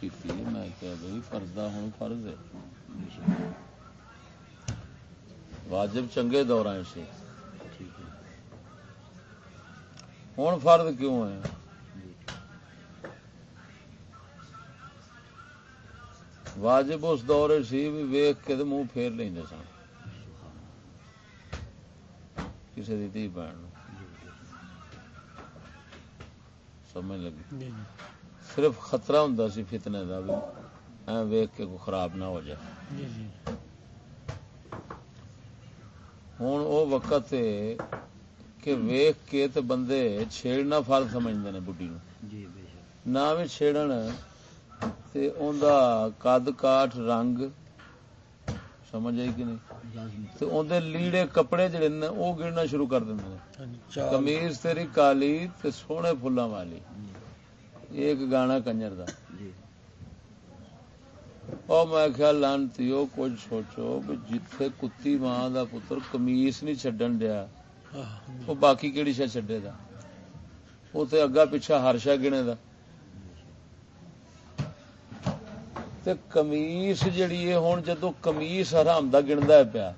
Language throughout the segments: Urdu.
کی میں کیا بھائی پردہ ہوں فرض ہے واجب چنگے دور سے ہوں فرد کیوں ہے واجب اس دور سی بھی ویخ کے منہ پھیر لیں سن کسی کی دھی بہن سمجھ لگی صرف خطرہ ہوں سی فتنے کا بھی۔ ویخ کے کوئی خراب نہ ہو جائے۔ جی جی۔ ہوں وہ وقت کہ ویخ کے تے بندے چھیڑنا فرض سمجھتے ہیں بڈی نو جی نہ بھی چھیڑن تے اوندا قد کاٹ رنگ سمجھ آئی کہ نہیں؟ تے لیڑے کپڑے جڑے نے وہ گرنا شروع کر دیں ہاں کمیز تیری کالی تے سونے فلاں والی۔ ایک گانا کنجر دا۔ او میں خیال لانتیو کچھ سوچو جتھے کتی ماں دا پتر کمیس نہیں چھڈن دیا۔ وہ باقی کیڑی شا چڈے دا؟ وہ تے اگا پیچھا ہر شا گنے دا۔ تے کمیس جڑی ہے ہن جدو کمیس حرام دا گندا ہے پیا۔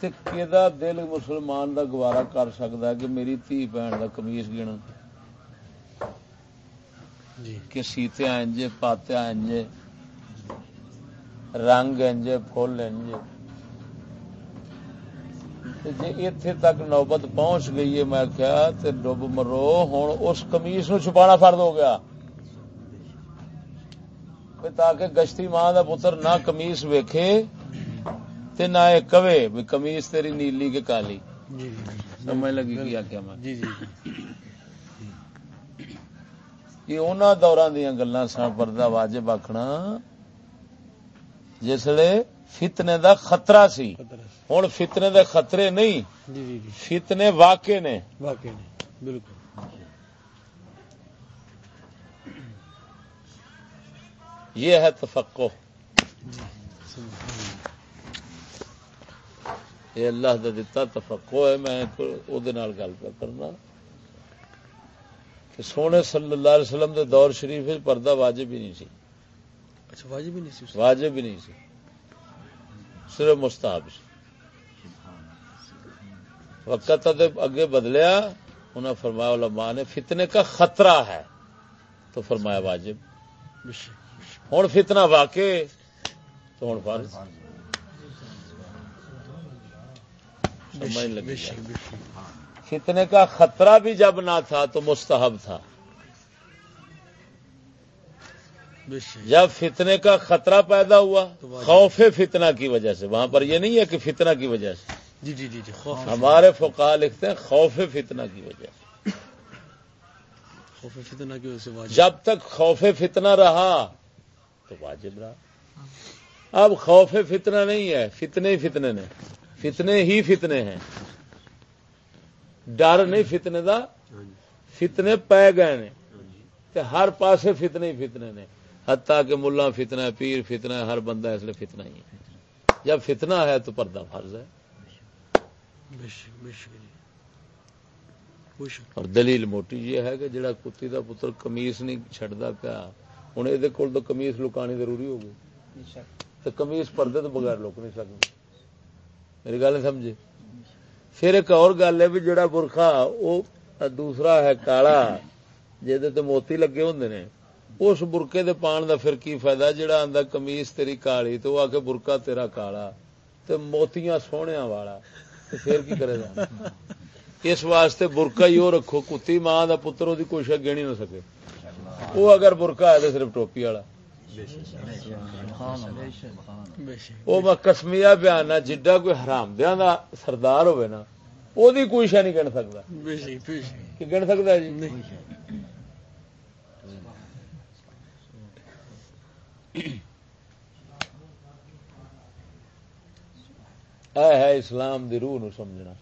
تے کیدا دل مسلمان دا گوارا کر سکدا ہے کہ میری تھی بہن دا کمیس گن جی کہ سیتے انجے پاتے انجے رنگ انجے پھول انجے تے جے ایتھے تک نوبت پہنچ گئی ہے میں کیا تے ڈب مرو ہن اس کمیس نو چھپانا فرض ہو گیا۔ تاکہ گشتی ماں دا پتر نہ کمیس ویکھے تے نہ کہے بھی کمیس تیری نیلی کے کالی۔ جی جی سمجھ لگی کیا کیا میں؟ یہ انہوں دوران دیا گلا سن پردہ واجب آخنا جسے فتنے دا خطرہ سی۔ ہوں فتنے دے خطرے نہیں جی جی جی۔ فتنے واقع نے۔ بالکل۔ یہ ہے تفقو یہ اللہ دا دتا تفقو ہے میں گل کرنا۔ کہ سونے صلی اللہ علیہ وسلم دے دور شریف پردہ واجب ہی نہیں سی۔ اچھا واجب ہی نہیں سی واجب ہی نہیں سی۔ صرف مستحب سی۔ وقت اگے بدلیا انہوں نے فرمایا علماء نے فتنے کا خطرہ ہے۔ تو فرمایا واجب۔ ہوں فتنہ واقع تو ہوں فرض۔ سمجھ لگی۔ فتنے کا خطرہ بھی جب نہ تھا تو مستحب تھا۔ جب فتنے کا خطرہ پیدا ہوا۔ خوف فتنہ کی وجہ سے۔ وہاں پر یہ نہیں ہے کہ فتنہ کی وجہ سے۔ جی جی جی جی ہمارے فقہ لکھتے ہیں خوف فتنہ کی وجہ سے۔ خوف فتنہ کی وجہ سے واجب۔ جب تک خوف فتنہ رہا تو واجب رہا۔ اب خوف فتنہ نہیں ہے فتنے ہی فتنے نے فتنے ہی فتنے ہیں۔ ڈر نہیں فتنے دا فتنے پی گئے نے۔ تے ہر پاسے فتنے ہی فتنے نے۔ حتیٰ کہ ملا فتنہ ہے پیر فتنہ ہے ہر بندہ اس لیے فتنہ ہی ہے۔ جب فتنہ ہے تو پردہ فرض ہے۔ اور دلیل موٹی یہ ہے کہ جڑا کتی دا پتر کمیس نہیں چڈتا پیا ہوں یہ کول تو کمیس لکانی ضروری ہو گئی تو کمیس پردے تو بغیر لک نہیں سکتی میری گل سمجھے؟ پھر ایک اور گل ہے بھی جڑا برخا وہ دوسرا ہے کالا جہد موتی لگے ہوں نے، اس برقے دے پان دا پھر کی فائدہ؟ جڑا آندا کمیس تیری کالی، تو آ کے برقا تیرا کالا، تے موتیاں سوہنیا والا، تے پھر کی کرے گا اس واسطے برقا ہی وہ رکھو، کتی ماں دا پتر، وہ کوئی گنی نہ سکے۔ وہ اگر برقا ہے تو صرف ٹوپی والا۔ وہ میں کسمیا بیان نہ جڈا کوئی حرام دیا دا سردار ہوئے نا وہ کوئی شا نہیں گن سکتا۔ گن سکتا جی؟ نہیں۔ اے ہے اسلام دی روح نو سمجھنا۔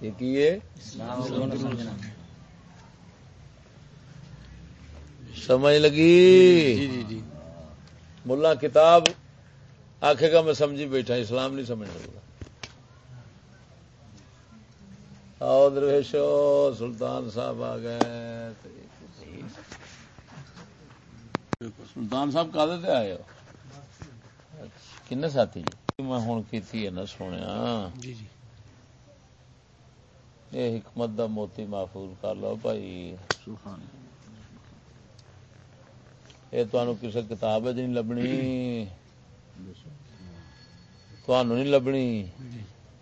یہ کی ہے؟ سمجھ لگی؟ جی جی جی ملا کتاب آخے گا میں سمجھی بیٹھا اسلام نہیں سمجھ سکتا۔ آؤ درویشو سلطان صاحب آ گئے۔ سلطان صاحب کادے تے آئے ہو؟ کنے ساتھی جی؟ میں ہوں کیتی ہے نا سنیا۔ جی جی۔ یہ حکمت دا موتی محفوظ کر لو بھائی۔ یہ تمہیں کسی کتاب نہیں لبنی۔ تمہوں نہیں لبنی۔ جی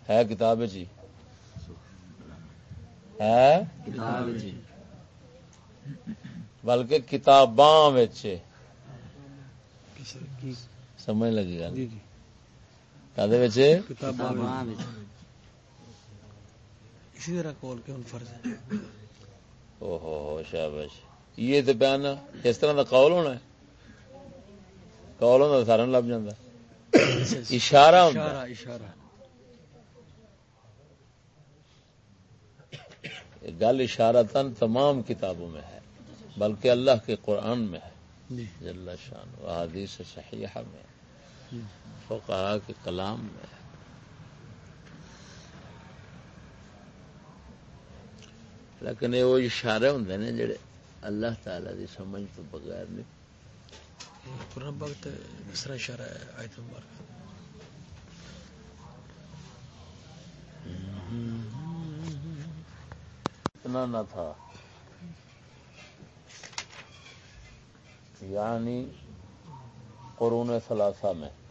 ہے کتاب ہی؟ ہے؟ بلکہ کتاباں سمجھ لگی گل۔ جی جی۔ کدے وچ؟ کتاباں اسی طرح کال کے ہن فرض ہے او ہو ہو شاباش یہ تے بیان اس طرح دا قول ہونا ہے۔ قول ہوندا سارا لب جاندا۔ اشارہ ہوندا۔ اشارہ گل اشارتن تمام کتابوں میں ہے بلکہ اللہ کے قرآن میں ہے۔ جی۔ جل شان و حدیث صحیحہ میں جی۔ فقہا کے کلام میں ہے۔ لیکن یہ وہ اشارے ہوندے نے جڑے اللہ تعالی دی سمجھ تو بغیر نہیں۔ قرآن پاک تے اس طرح اشارہ ہے آیت مبارکہ اتنا نہ تھا۔ یعنی قرون ثلاثہ میں۔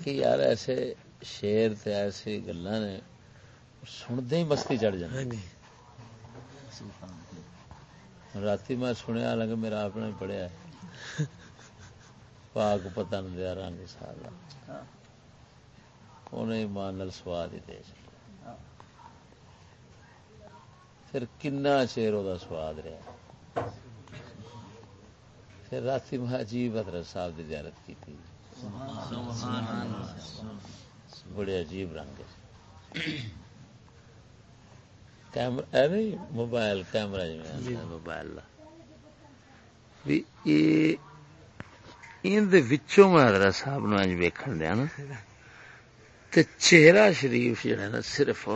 کہ یار ایسے شیر تے ایسی گلا نے سنتے ہی مستی چڑھ جاتی ہاں جی۔ رات میں سنیا حالانکہ میرا اپنا پڑھیا ہے۔ پاک پتن دیا رنگ سالا انہیں ایمان نال سواد ہی دے چکا پھر کنا چیر وہ سواد رہا۔ پھر رات میں عجیب حضرت صاحب کی زیارت کی تھی بڑے عجیب رنگ ہے موبائل کیمرہ جی میں۔ موبائل بھی یہ ان دے وچوں میں حضرت صاحب نو اج ویکھن دیا نا۔ تے چہرہ شریف جڑا نا صرف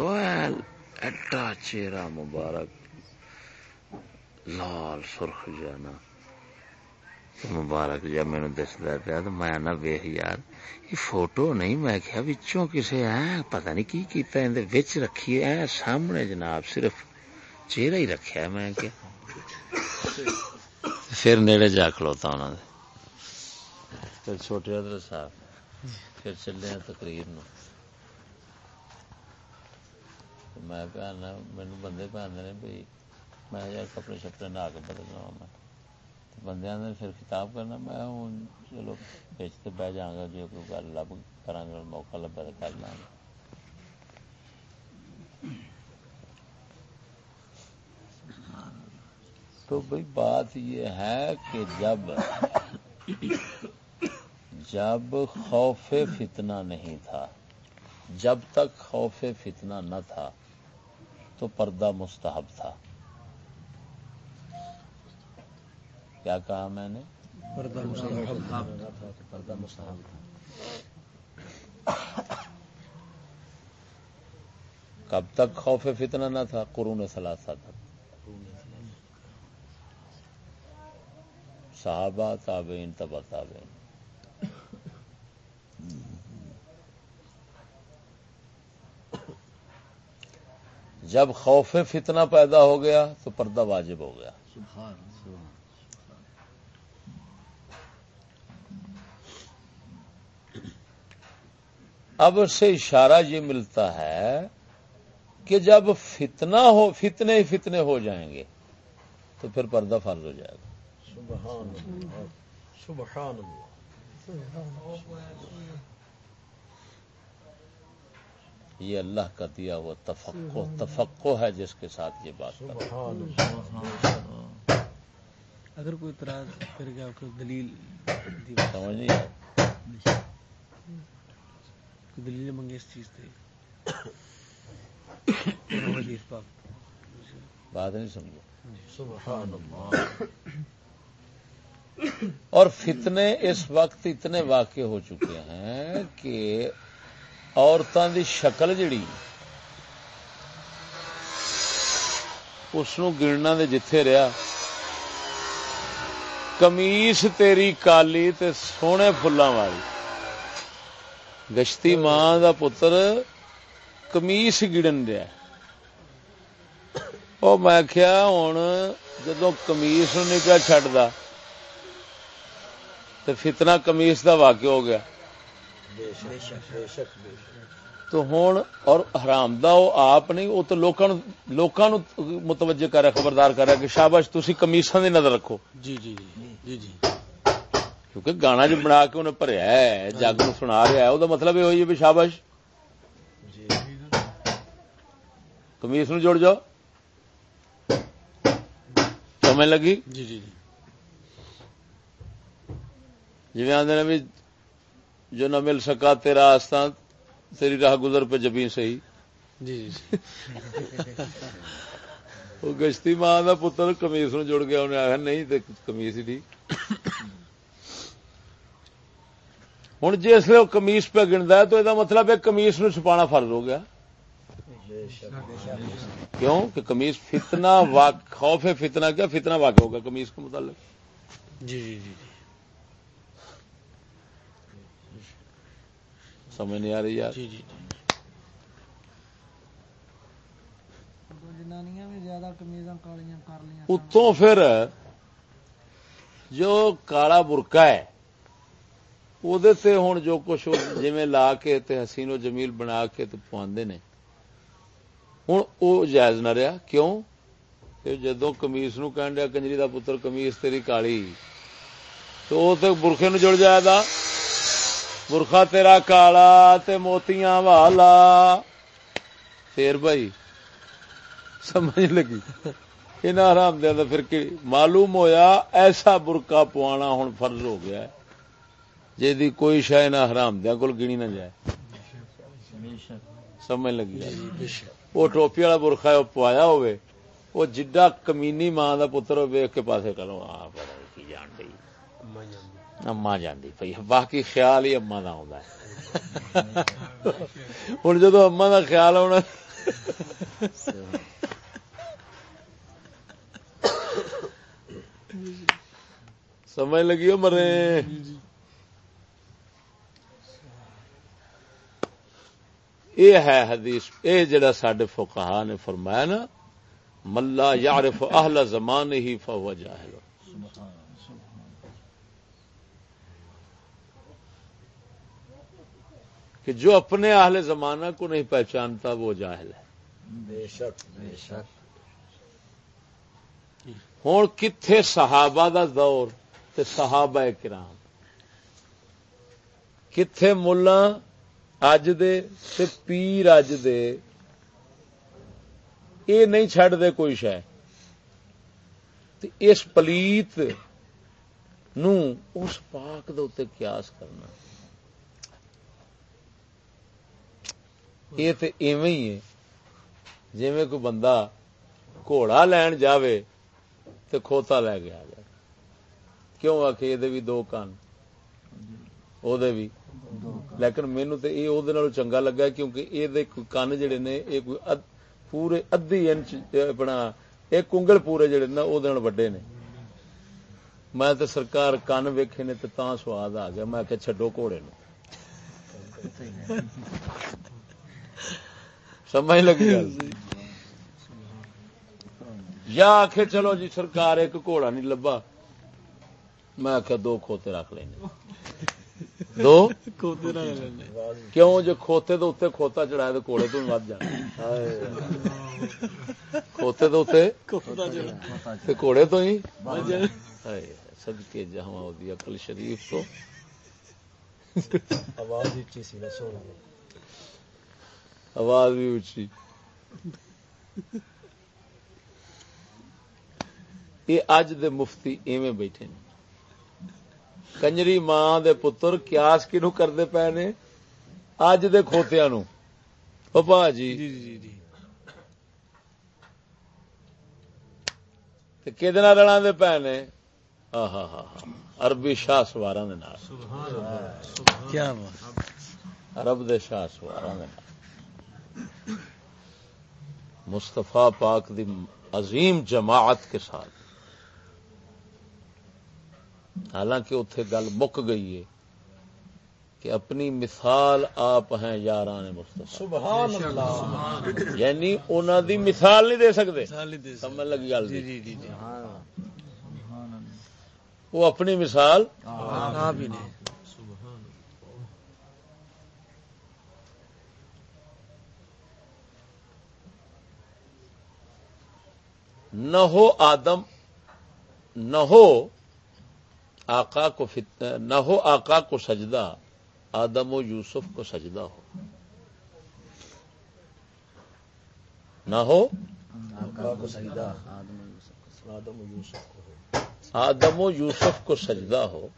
ایڈا چہرہ مبارک۔ لال سرخ جانا۔ مبارک جب مینو دستا پیا تو میں نہ ویخ یار، یہ فوٹو نہیں، میں کیا وچوں کسے ہے پتہ نہیں کی کیتا ہے، اندے وچ رکھی ہے، سامنے جناب صرف چہرہ ہی رکھیا ہے، میں کیا پھر نیڑے جا کھلوتا انہوں نے پھر چھوٹے حضرت صاحب، پھر چلے ہیں تقریر نو۔ میں پہننا مینو بندے پہنتے نے بھائی میں یار کپڑے شپڑے نہ کے بدلنا میں۔ بندے نے پھر خطاب کرنا، میں ہوں، چلو بچ تو بہ جاؤں گا، جو کوئی گل لب کرا موقع لبا تو کر لیں گے۔ تو بھائی بات یہ ہے کہ جب جب خوف فتنہ نہیں تھا، جب تک خوف فتنہ نہ تھا، تو پردہ مستحب تھا۔ کیا کہا میں نے؟ کب تک خوف فتنہ نہ تھا؟ قرون ثلاثہ تک۔ صحابہ تابعین تبا تابعین۔ جب خوف فتنہ پیدا ہو گیا تو پردہ واجب ہو گیا۔ اب سے اشارہ یہ ملتا ہے کہ جب فتنہ ہو فتنے ہی فتنے ہو جائیں گے تو پھر پردہ فرض ہو جائے گا۔ سبحان اللہ۔ سبحان اللہ یہ اللہ کا دیا ہوا تفقو تفقو ہے جس کے ساتھ یہ بات کر سبحان اللہ۔ اگر کوئی اعتراض کر گیا دلیل دی۔ سمجھ نہیں۔ کوئی دلیل منگے اس چیز پاک بات نہیں سمجھو سبحان اللہ اور فتنے اس وقت اتنے واقع ہو چکے ہیں کہ عورتوں کی شکل جڑی اس گننا دے جتھے رہا کمیس تیری کالی تے سونے فلاں والی۔ گشتی ماں دا پتر کمیس گڑن دیا۔ وہ میں کیا ہوں جدو کمیس نہیں پیا چڈتا تو فتنا کمیس دا واقع ہو گیا۔ تو ہوں اور حرام دا وہ آپ نہیں وہ تو لوکاں متوجہ کر رہا خبردار کر رہا کہ شاباش تھی کمیساں دی نظر رکھو۔ جی جی جی جی۔, جی۔ کیونکہ گانا جو بنا کے انہیں بھریا ہے جگ نو سنا رہا ہے وہ مطلب یہ ہوئی ہے بھی شاباش کمیس نو جڑ جاؤ۔ سمجھ لگی؟ جی جی جی۔ آدھے بھی جو نہ مل سکا تیرا آستان تیری راہ گزر پہ جبھی صحیح۔ جی وہ گشتی ماں کا پتر کمیس نو جڑ گیا انہیں آخر نہیں تو کمیس ہی ٹھیک۔ ہوں جسے وہ کمیس پہ گنتا تو یہ مطلب ہے کمیس نو چھپانا فرض ہو گیا کیوں کہ کمیز فتنا خوف ہے فتنا کیا فتنا واقع ہوگا کمیز کے متعلق جی جی جی سمجھ نہیں آ رہی یار جی جی اتوں پھر جو کالا برکا ہے وہ ہوں جو کچھ جی لا کے حسین و جمیل بنا کے پوندے نے ہوں وہ جائز نہ رہا کیوں جدو کمیس نو کہن دیا کنجری دا پتر کمیس تیری کالی تو وہ تو برخے نو جڑ جائے گا برخا تیرا کالا تے موتیاں والا پھر بھائی سمجھ لگی یہ آرام دیا پھر معلوم ہویا ایسا برقا پوانا ہوں فرض ہو گیا جی کوئی شاید نہ حرام دیا کول گنی نہ جائے۔ سمجھ لگی وہ ٹوپی والا برخا پوایا ہوئے وہ جڈا کمینی ماں کا پتر ویخ کے پاسے کرو کی جان پی اما جاندی پی باقی خیال ہی اما کا آ ہوں جدو اما کا خیال آنا سمجھ لگی مرے؟ یہ ہے حدیث یہ جڑا سڈے فقہا نے فرمایا نا ملا یارف اہل زمان ہی فو جاہل۔ کہ جو اپنے اہل زمانہ کو نہیں پہچانتا وہ جاہل ہے۔ بے شک بے شک۔ ہوں کتنے صحابہ دا دور تے صحابہ کرام؟ کتنے ملا اج دے تے پیر اج دے اے نہیں چڈ دے کوئی شہ اس پلیت نو اس پاک دے قیاس کرنا یہ تو ایو ہی ہے جی کوئی بندہ گھوڑا لین جاوے تو کھوتا لے گیا جائے کیوں آ کے یہ بھی دو کان بھی لیکن مینو تو یہ چنگا لگا کیونکہ یہ کن جڑے نے یہ کوئی پورے ادی انچ اپنا ایک کنگل پورے جڑے نا وہ وڈے نے میں تو سرکار کن ویکھے نے تو سواد آ گیا میں کہ چڈو گھوڑے نو سمجھ لگی یا آخ چلو جی سرکار ایک گھوڑا نہیں لبا میں آخیا دو کھوتے رکھ لیں دو؟ کیوں؟ جو کھوتے تو اتنے کھوتا چڑھایا تو کوڑے تو ود جانا۔ کھوتے تو اتنے کوڑے تو ہی؟ سد کے جہاں دی اکل شریف تو۔ آواز بھی اچھی۔ یہ اج دے مفتی ایویں بیٹھے نے کنجری ماں دے پتر کیاس کنو کرتے پے نے اج دے کھوتیا نو پپا جی کہ رلا دے پے نے ہاں ہاں ہاں عربی شاہ سوارا کیا عرب دے شاہ سوارا مستفا پاک دی عظیم جماعت کے ساتھ حالانکہ اتے گل مک گئی ہے کہ اپنی مثال آپ ہیں یاران سبحان اللہ۔ یعنی انہوں دی مثال نہیں دے سکتے۔ سمجھ لگی گل جی جی جی وہ اپنی مثال نہ ہو آدم نہ ہو آقا کو فت... نہ ہو آقا کو سجدہ آدم و یوسف کو سجدہ ہو۔ نہ ہو آدم و یوسف کو سجدہ۔ ہو۔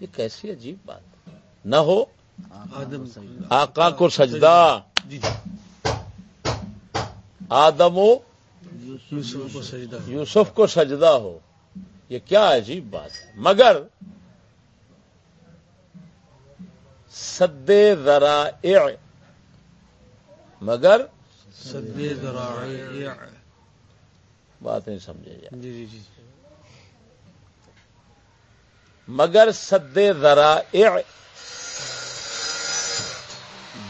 یہ کیسی عجیب بات۔ نہ ہو آدم آقا کو سجدہ۔ جی جی۔ آدم و یوسف کو سجدہ۔ یوسف کو سجدہ ہو۔ یہ کیا عجیب بات ہے۔ مگر سد ذرائع۔ مگر سد ذرائع۔ بات نہیں سمجھے جی جی جی۔ مگر سد ذرائع۔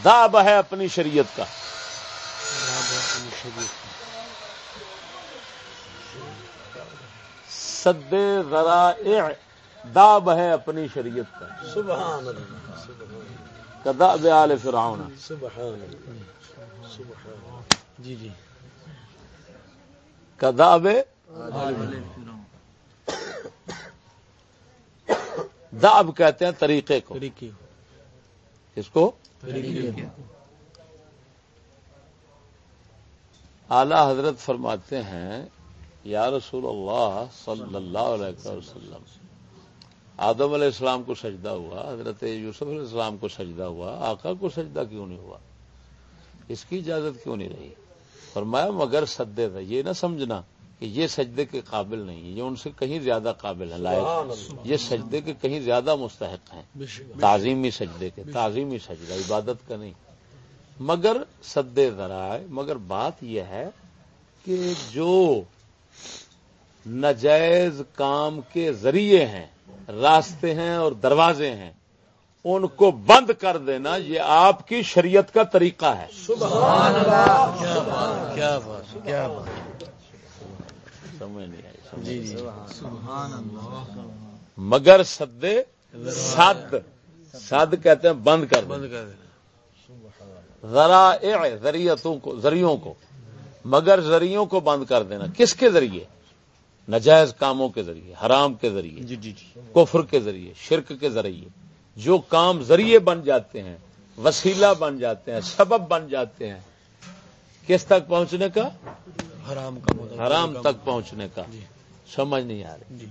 داب ہے اپنی شریعت کا۔ سد ذرائع داب ہے اپنی شریعت کا سبحان اللہ کداب آل فرعون۔ سبحان اللہ سبحان جی جی۔ کداب داب کہتے ہیں طریقے کو۔ طریقے اس کو؟ طریقے اعلی حضرت فرماتے ہیں یا رسول اللہ صلی اللہ علیہ وسلم آدم علیہ السلام کو سجدہ ہوا حضرت یوسف علیہ السلام کو سجدہ ہوا آقا کو سجدہ کیوں نہیں ہوا؟ اس کی اجازت کیوں نہیں رہی؟ فرمایا مگر سدے تھا یہ نہ سمجھنا کہ یہ سجدے کے قابل نہیں یہ ان سے کہیں زیادہ قابل ہے لائق یہ سجدے کے کہیں زیادہ مستحق ہیں۔ تعظیمی سجدے کے تعظیمی سجدہ عبادت کا نہیں۔ مگر سدے ذرائع مگر بات یہ ہے کہ جو نجائز کام کے ذریعے ہیں راستے ہیں اور دروازے ہیں۔ ان کو بند کر دینا یہ آپ کی شریعت کا طریقہ ہے۔ کیا بات کیا بات۔ سمجھ نہیں آئی سمجھ جی جی۔ مگر سدے سد سد کہتے ہیں بند کر بند کر دینا ذرائع ذریعتوں کو ذریعوں کو۔ مگر ذریعوں کو بند کر دینا۔ کس کے ذریعے؟ نجائز کاموں کے ذریعے حرام کے ذریعے جی جی جی۔ کفر کے ذریعے شرک کے ذریعے جو کام ذریعے بن جاتے ہیں وسیلہ بن جاتے ہیں سبب بن جاتے ہیں کس تک پہنچنے کا؟ حرام کا حرام تک پہنچنے کا۔ جی۔ سمجھ نہیں آ رہی۔ جی۔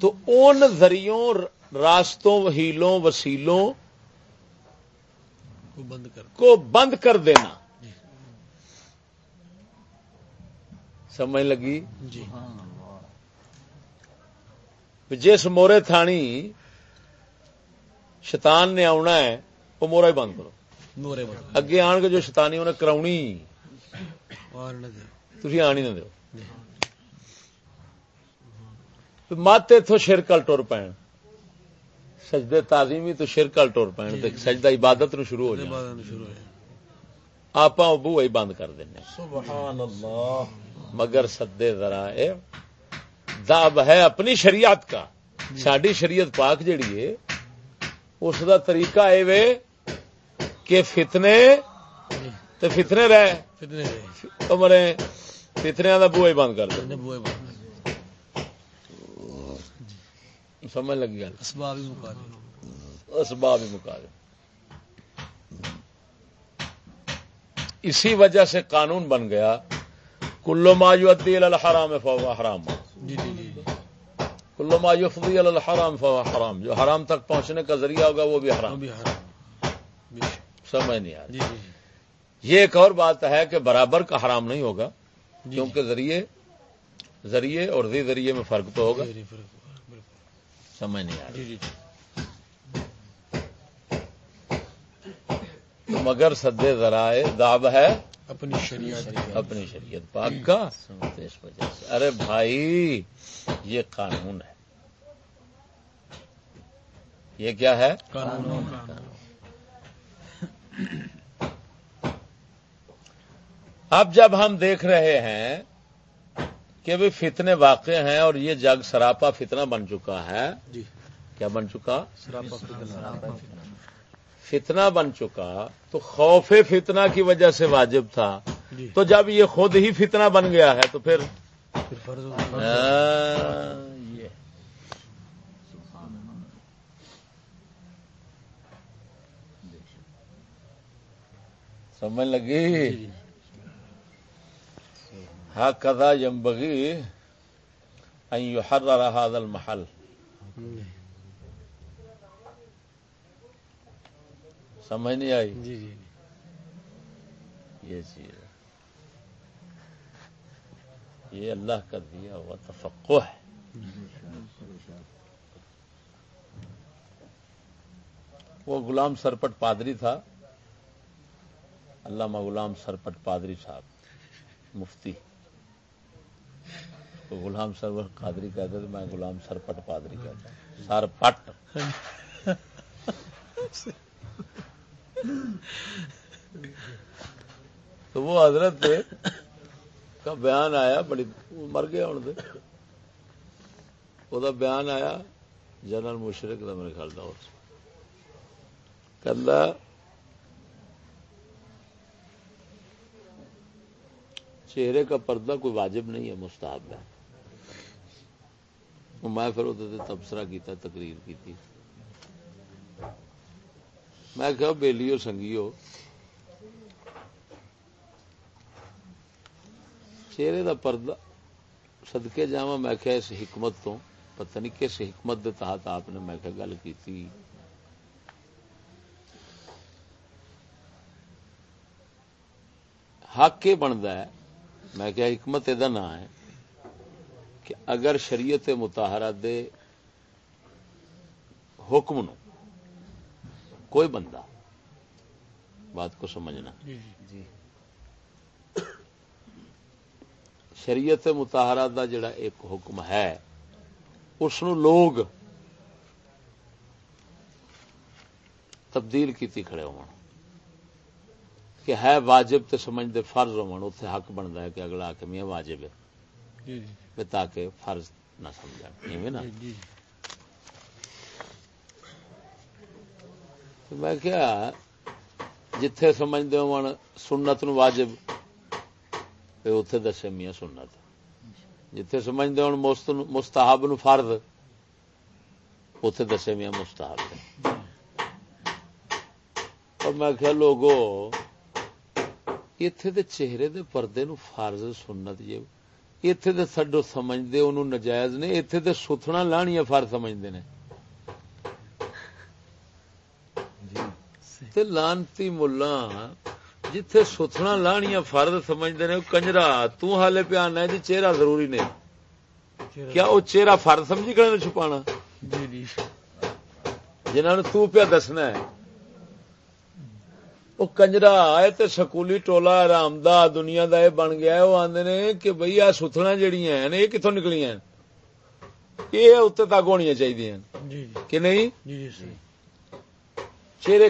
تو ان ذریعوں راستوں وہیلوں وسیلوں کو بند کر دینا۔ سمجھ لگی؟ جی۔ جس مورے تھانی شیطان نے آنا ہے وہ مورا ہی بند کرو۔ نورے بند اگے آن کے جو شیطانی انہیں کراؤنی اور نہ دے۔ تھی آن ہی نہ دو جی۔ مت اتو شرکل ٹر پین۔ سجدے تعظیمی تو شرکل ٹر پین۔ تے سجدہ عبادت نو شروع ہو جائے۔ آپ بو ہی بند کر دینا سبحان اللہ۔ مگر سدے ذرا دب ہے اپنی شریعت کا۔ ساری شریعت پاک جیڑی ہے اس دا طریقہ اے وے کہ فتنے تے فتنے رہے فتنے مرے فتنیا دا بو ہی بند کر دے۔ نبوے بند سمجھ لگی گل؟ اسباب ہی مقابل اسباب ہی مکا دے اسی وجہ سے قانون بن گیا۔ کلو ما یؤدی الی الحرام فهو حرام. جی جی جی جی۔ کلو ما یفضی الی الحرام فهو حرام. جو حرام تک پہنچنے کا ذریعہ ہوگا وہ بھی حرام. بھی حرام۔ سمجھ نہیں آ رہی۔ یہ ایک اور بات ہے کہ برابر کا حرام نہیں ہوگا کیونکہ ذریعے ذریعے اور ذی ذریعے میں فرق تو ہوگا۔ سمجھ نہیں آ رہی۔ مگر سدے ذرائع داب ہے اپنی شریعت اپنی شریعت۔ پاک کا تو اس وجہ سے۔ ارے بھائی یہ قانون ہے۔ یہ کیا ہے؟ قانون۔ اب جب ہم دیکھ رہے ہیں کہ بھی فتنے واقع ہیں اور یہ جگ سراپا فتنہ بن چکا ہے۔ جی۔ کیا بن چکا؟ سراپا فتنہ۔ بن چکا تو خوف فتنہ کی وجہ سے واجب تھا۔ جی۔ تو جب یہ خود ہی فتنہ بن گیا ہے تو پھر سمجھ لگی؟ ہاں کدا یمبگی ہر رہا المحل۔ سمجھ نہیں آئی؟ جی جی یہ چیز یہ اللہ کا دیا ہوا تفقع ہے۔ وہ غلام سرپٹ پادری تھا۔ علامہ غلام سرپٹ پادری صاحب مفتی۔ غلام سرپٹ قادری کہتے تھے میں غلام سرپٹ پادری کہتا ہوں۔ سرپٹ۔ تو وہ حضرت کا بیان آیا، بڑی مر گیا ہوں وہ بیان آیا جنرل مشرق کا میرے خیال دور سے چہرے کا پردہ کوئی واجب نہیں ہے، مستحب ہے۔ میں پھر وہ تبصرہ کیتا، تقریر کی تھی میں کہ بےلیو سنگیو چہرے دا پردہ صدقے جاوا میں کہ اس حکمت تو پتہ نہیں کس حکمت دے تحت آپ نے میں کہ گل کی تھی حق یہ بنتا ہے، میں کیا حکمت یہ نام ہے کہ اگر شریعت متحرہ دے حکم نو کوئی بندہ بات کو سمجھنا۔ جی جی۔ شریعت متحرہ دا جڑا ایک حکم ہے اس نو لوگ تبدیل کیتی کھڑے ہون۔ کہ ہے واجب تے سمجھتے فرض ہون اتنے حق بنتا ہے کہ اگلا آ کے میاں واجب ہے۔ جی جی۔ تاکہ فرض نہ سمجھ نا جی تو میں کیا جتھے سمجھتے ہو سنت نو واجب پہ اتے دسے میاں سنت۔ جتھے سمجھتے ہو مستحب نو فرض اتے دسے میاں مستحب۔ اور میں کیا لوگو اتے دے چہرے دے پردے نو فرض سنت جی اتے دے سڈو سمجھتے انہوں نجائز نے اتے دے ستھنا لانیاں فرض سمجھتے ہیں تے لانتی ملا جتھے ستھنا لانیاں فرد سمجھتے ہیں کنجرا تو حالے پہ آنا ہے جی چہرہ ضروری نے کیا وہ چہرہ فرد سمجھی کھڑے نے چھپانا جنہوں نے تو پیا دسنا ہے وہ کنجرا آئے تے سکولی ٹولا آرام دا دنیا دا یہ بن گیا ہے وہ آندے نے کہ بھئی آ ستھنا جڑیاں ہیں یہ کتوں نکلیاں ہیں یہ اتنے تک ہونی چاہیے کہ نہیں جی جی چہرے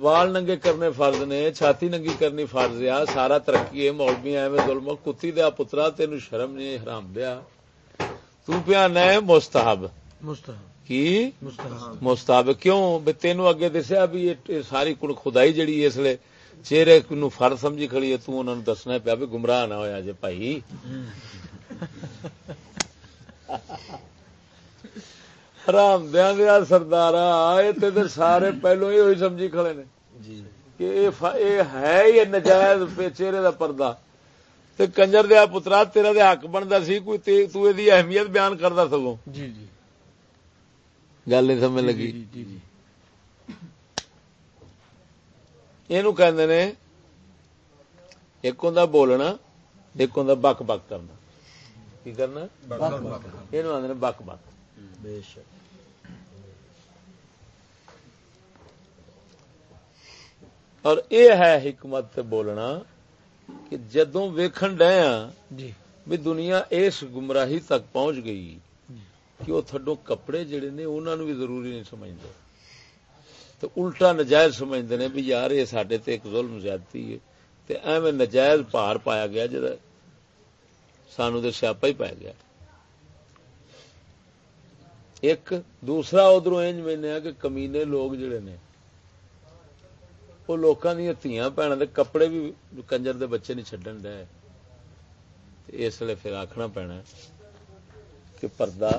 وال ننگے کرنے فرض نے چھاتی ننگی کرنی فرض آ سارا ترقی ہے مولوی ایویں ظلم کتی دیا پترا تین شرم نہیں حرام دیا۔ تو پیا نئے مستحب۔ مستحب۔ کی؟ مستحب۔ کیوں؟ تینوں اگے دسیا بھی یہ ساری کڑ خدائی جڑی اس لیے چہرے نو فرض سمجھی کھڑی ہے تو انہوں نے دسنا پیا بھی گمراہ نہ ہویا جے بھائی۔ حرام دیا دیا سردار آئے تے سارے پہلو یہ ہوئی سمجھی کھڑے نے جی کہ اے ہے یہ نجائز چہرے دا پردہ۔ تے کنجر دیا پترا تیرا دے حق بنتا سی کوئی تو دی اہمیت بیان کردا سگوں۔ جی جی۔ گل نہیں سمجھ لگی۔ جی جی جی۔ یہ کہندے نے ایک ہوں بولنا ایک ہوں بک بک کرنا۔ کی کرنا؟ یہ آدھے بک بک۔ بے شک۔ اور یہ ہے حکمت تے بولنا کہ جدوں ویکھن ڈے ہاں جی۔ بھی دنیا اس گمراہی تک پہنچ گئی کہ وہ تھڈو کپڑے جڑے نے انہوں نے بھی ضروری نہیں سمجھتے تو الٹا نجائز سمجھتے ہیں بھی یار یہ سڈے تے ایک ظلم زیادتی ہے تے ایویں نجائز پار پایا گیا جا سانو تو سیاپا ہی پایا گیا۔ ایک دوسرا ادھر انج میں کہ کمینے لوگ جڑے نے وہ لوگوں دیا تیاں بھن دے کپڑے بھی کنجر دے بچے نہیں چڈن تے اس لیے پھر آخنا پینا کہ پردہ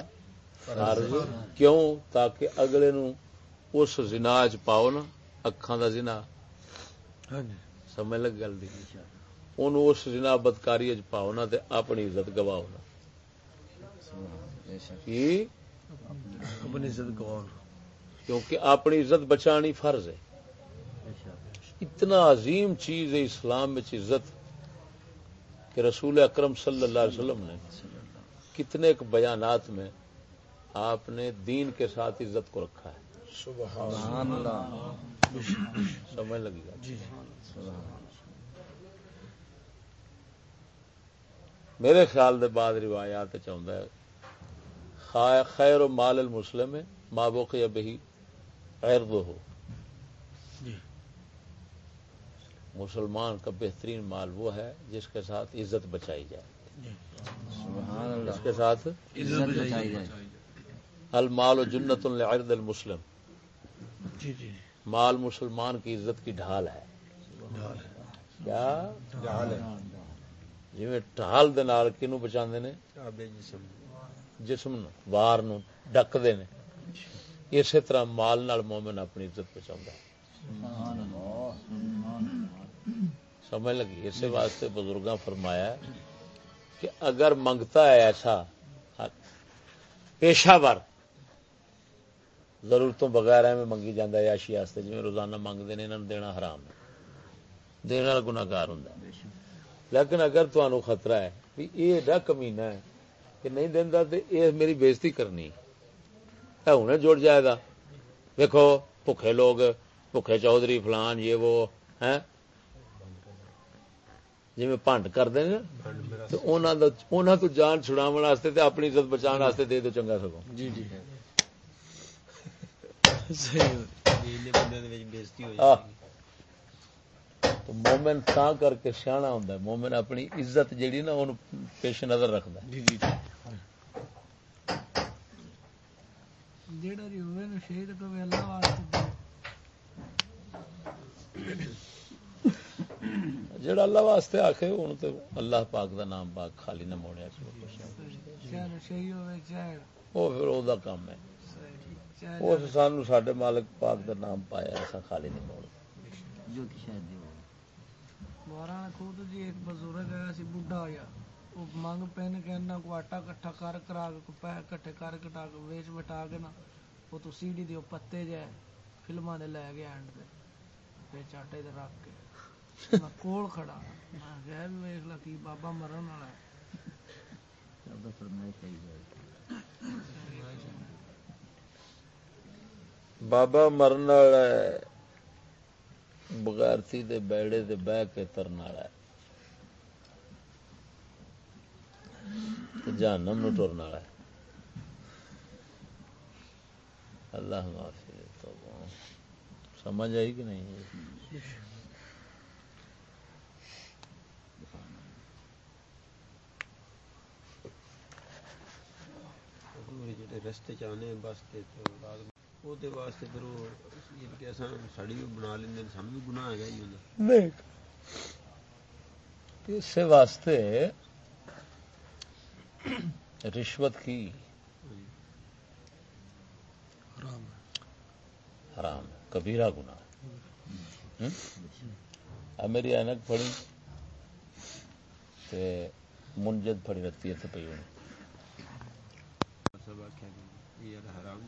فرض کیوں تاکہ اگلے نو اس زنا چ پاؤ نا اکھاں دا زنا سمجھ لگ گل دی اس زنا بدکاری چ پاؤ نا تے اپنی عزت گواؤ نا کی اپنی عزت گواؤ کیونکہ اپنی عزت بچانی فرض ہے اتنا عظیم چیز ہے اسلام میں عزت کہ رسول اکرم صلی اللہ علیہ وسلم نے کتنے ایک بیانات میں آپ نے دین کے ساتھ عزت کو رکھا ہے۔ سبحان سمجھ لگی گا جی۔ میرے خیال دے بعد روایات چاہتا ہے خیر و مال المسلم ہے مابو کے بہی عرض ہو جی مسلمان کا بہترین مال وہ ہے جس کے ساتھ عزت بچائی جائے۔ اس کے ساتھ عزت بچائی جائے۔ المال و جنت العرض المسلم۔ جی جی۔ مال مسلمان کی عزت کی ڈھال ہے۔ ڈھال ہے۔ کیا؟ جی ڈھال دے نال کینو بچاندے نے؟ جسم۔ جسم نو وار نو ڈکدے نے۔ اسی طرح مال نال مومن اپنی عزت بچاوندا ہے۔ سمجھ لگی۔ اسی واسطے بزرگاں فرمایا کہ اگر منگتا ہے ایسا ہاں، پیشہ ور، ضرورتوں بغیر ایویں منگی جاتا ہے، عیاشی واسطے جی روزانہ منگتے ہیں انہوں دینا حرام ہے۔ دینے والا گناگار ہوں لیکن اگر تمہوں خطرہ ہے بھی یہ ایڈا کمینا ہے کہ نہیں دینا تو یہ میری بےزتی کرنی ہے۔ ہوں جڑ جائے گا۔ دیکھو بھوکے لوگ بھوکے چودھری فلان، یہ وہ ہیں جی پانڈ کر دیں انہوں تو جان چھڑا واسطے اپنی عزت بچان واسطے دے دو چنگا سگو جی مومن تا کر کے سیاح ہوں مومن اپنی عزت جیڑی نا ان پیش نظر رکھتا ہے۔ جیڑا جی بھی ہوئے شہید کو اللہ واسطے۔ جڑا اللہ واسطے آکھے ہن تے اللہ پاک دا نام پاک خالی نہ موڑیا او پھر او کام ہے۔ او سانو ساڈے مالک پاک دا نام پایا ایسا خالی نہیں موڑ پتے جے فلماں دے لے گئے رکھ کے۔ میں کول کھڑا بابا مرن والا بغیرتی دے بیڑے دے بہ کے ترن والا ہے ٹرن والا اللہ معافی سمجھ آئی کہ نہیں رستے چ آنے بس تے وہ دے واسطے پھر وہ یہ کہ اساں ساڑی بھی بنا لیندے سانوں بھی گناہ ہے ہی ہوندا۔ نہیں۔ اس واسطے رشوت کی۔ حرام حرام کبیرہ گناہ اب میری اینک پڑی تے منجد پڑی رکھتی ہے تو ہونی سب آکھیا کہ یہ حرام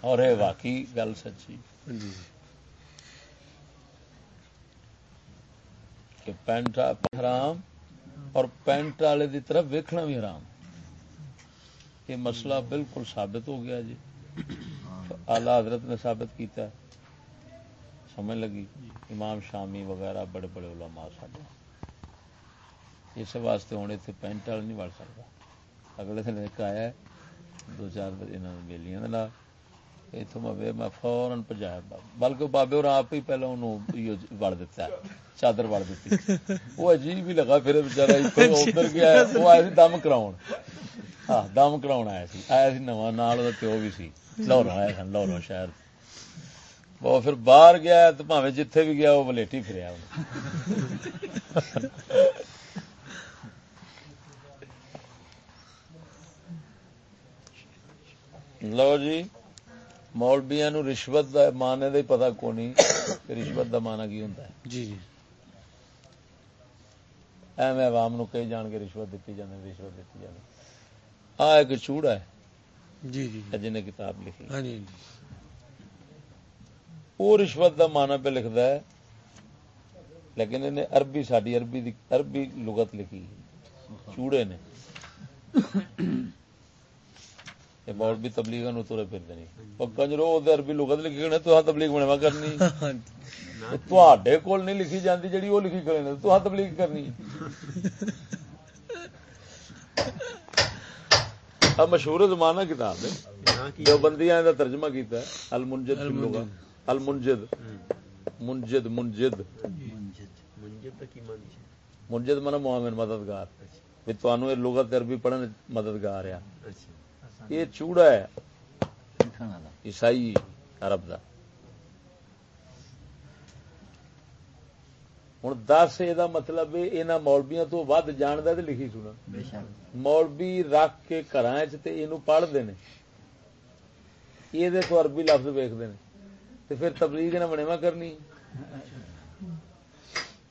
اور یہ واقعی گل سچی۔ کہ پینٹ حرام اور پینٹ والے دی طرف ویکھنا بھی حرام۔ یہ مسئلہ بالکل ثابت ہو گیا جی۔ اعلی حضرت نے ثابت کیتا ہے۔ سمجھ لگی۔ امام شامی وغیرہ بڑے بڑے علماء سارے اس واسطے ہوں اتنے پینٹ والا نہیں بڑھ سکتا۔ اگلے دن ایک آیا دو چار بجے یہاں میلیاں میں فورن پجایا بلکہ بابے اور آپ ہی پہلے انہوں وڑ دیتا ہے، چادر وڑ دیتی وہ عجیب ہی لگا پھر بچارا ادھر گیا، وہ آیا سی دم کراؤن۔ ہاں، دم کراؤن آیا سی آیا سی نواں نال وہ پیو بھی سی، لاہور آیا سن لاہوروں شہر۔ وہ پھر باہر گیا تو بھاوے جتھے بھی گیا وہ ولیٹی پھریا لو جی۔ مولبیا نو رشوت دا مانے دا پتہ کونی کہ رشوت کا مانا کی ہوندا جی جی عوام نو کہی جان کے رشوت دتی جاندی رشوت دتی جاندی آ ایک چوڑا ہے جی جی نے کتاب لکھی ہاں جی وہ رشوت دا مانا پہ لکھتا ہے لیکن انہیں عربی ساری عربی عربی لغت لکھی چوڑے نے مولوی تبلیغ نو تورے پھر دینی او کنجرو دے عربی لغت لکھی نے؟ تو تبلیغ بنوا کرنی۔ تواڈے کول نہیں لکھی جاندی جڑی او لکھی کرے تو تبلیغ کرنی۔ اب مشہور زمانہ کتاب ہے۔ جو بندیاں دا ترجمہ کیتا ہے المنجد کی لغت المنجد۔ Munjid Munjid. منجد۔ منا معاون مددگار۔ تو انو لغت عربی پڑھن مددگار ہے۔ اچھا۔ یہ چوڑا ہے۔ عیسائی عرب دا۔ ہوں دس یہ مطلب یہاں مولبیا تو ود جانتا تو لکھی سنا مولبی رکھ کے گھر پڑھتے ہیں یہ تو عربی لفظ ویکتے ہیں تو پھر تبلیغ نے بنےوا کرنی۔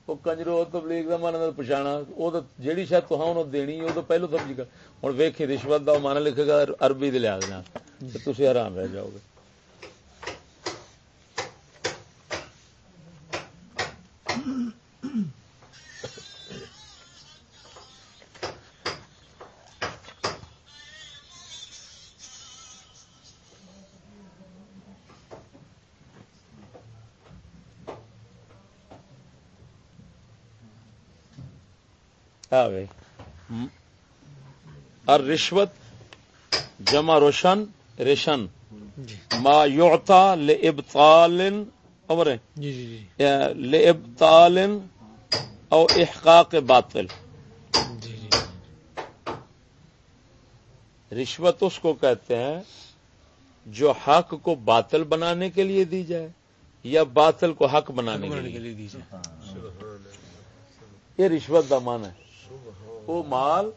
وہ کنجرو تبلیغ کا من پچھانا۔ وہ جیڑی شاید تو دینی وہ تو پہلو سمجھ ہوں ویکھی رشوت کا من لکھے گا اربی دے لیا دینا تھی حیران رہ جاؤ گے۔ آ اور رشوت جمع روشن ریشن۔ ما یوتا لابطال خبر ہے جی، جی، جی۔ لابطال او احقاق باطل۔ رشوت اس کو کہتے ہیں جو حق کو باطل بنانے کے لیے دی جائے یا باطل کو حق بنانے کے لیے۔ دی جائے۔ یہ رشوت کا مان ہے۔ وہ مال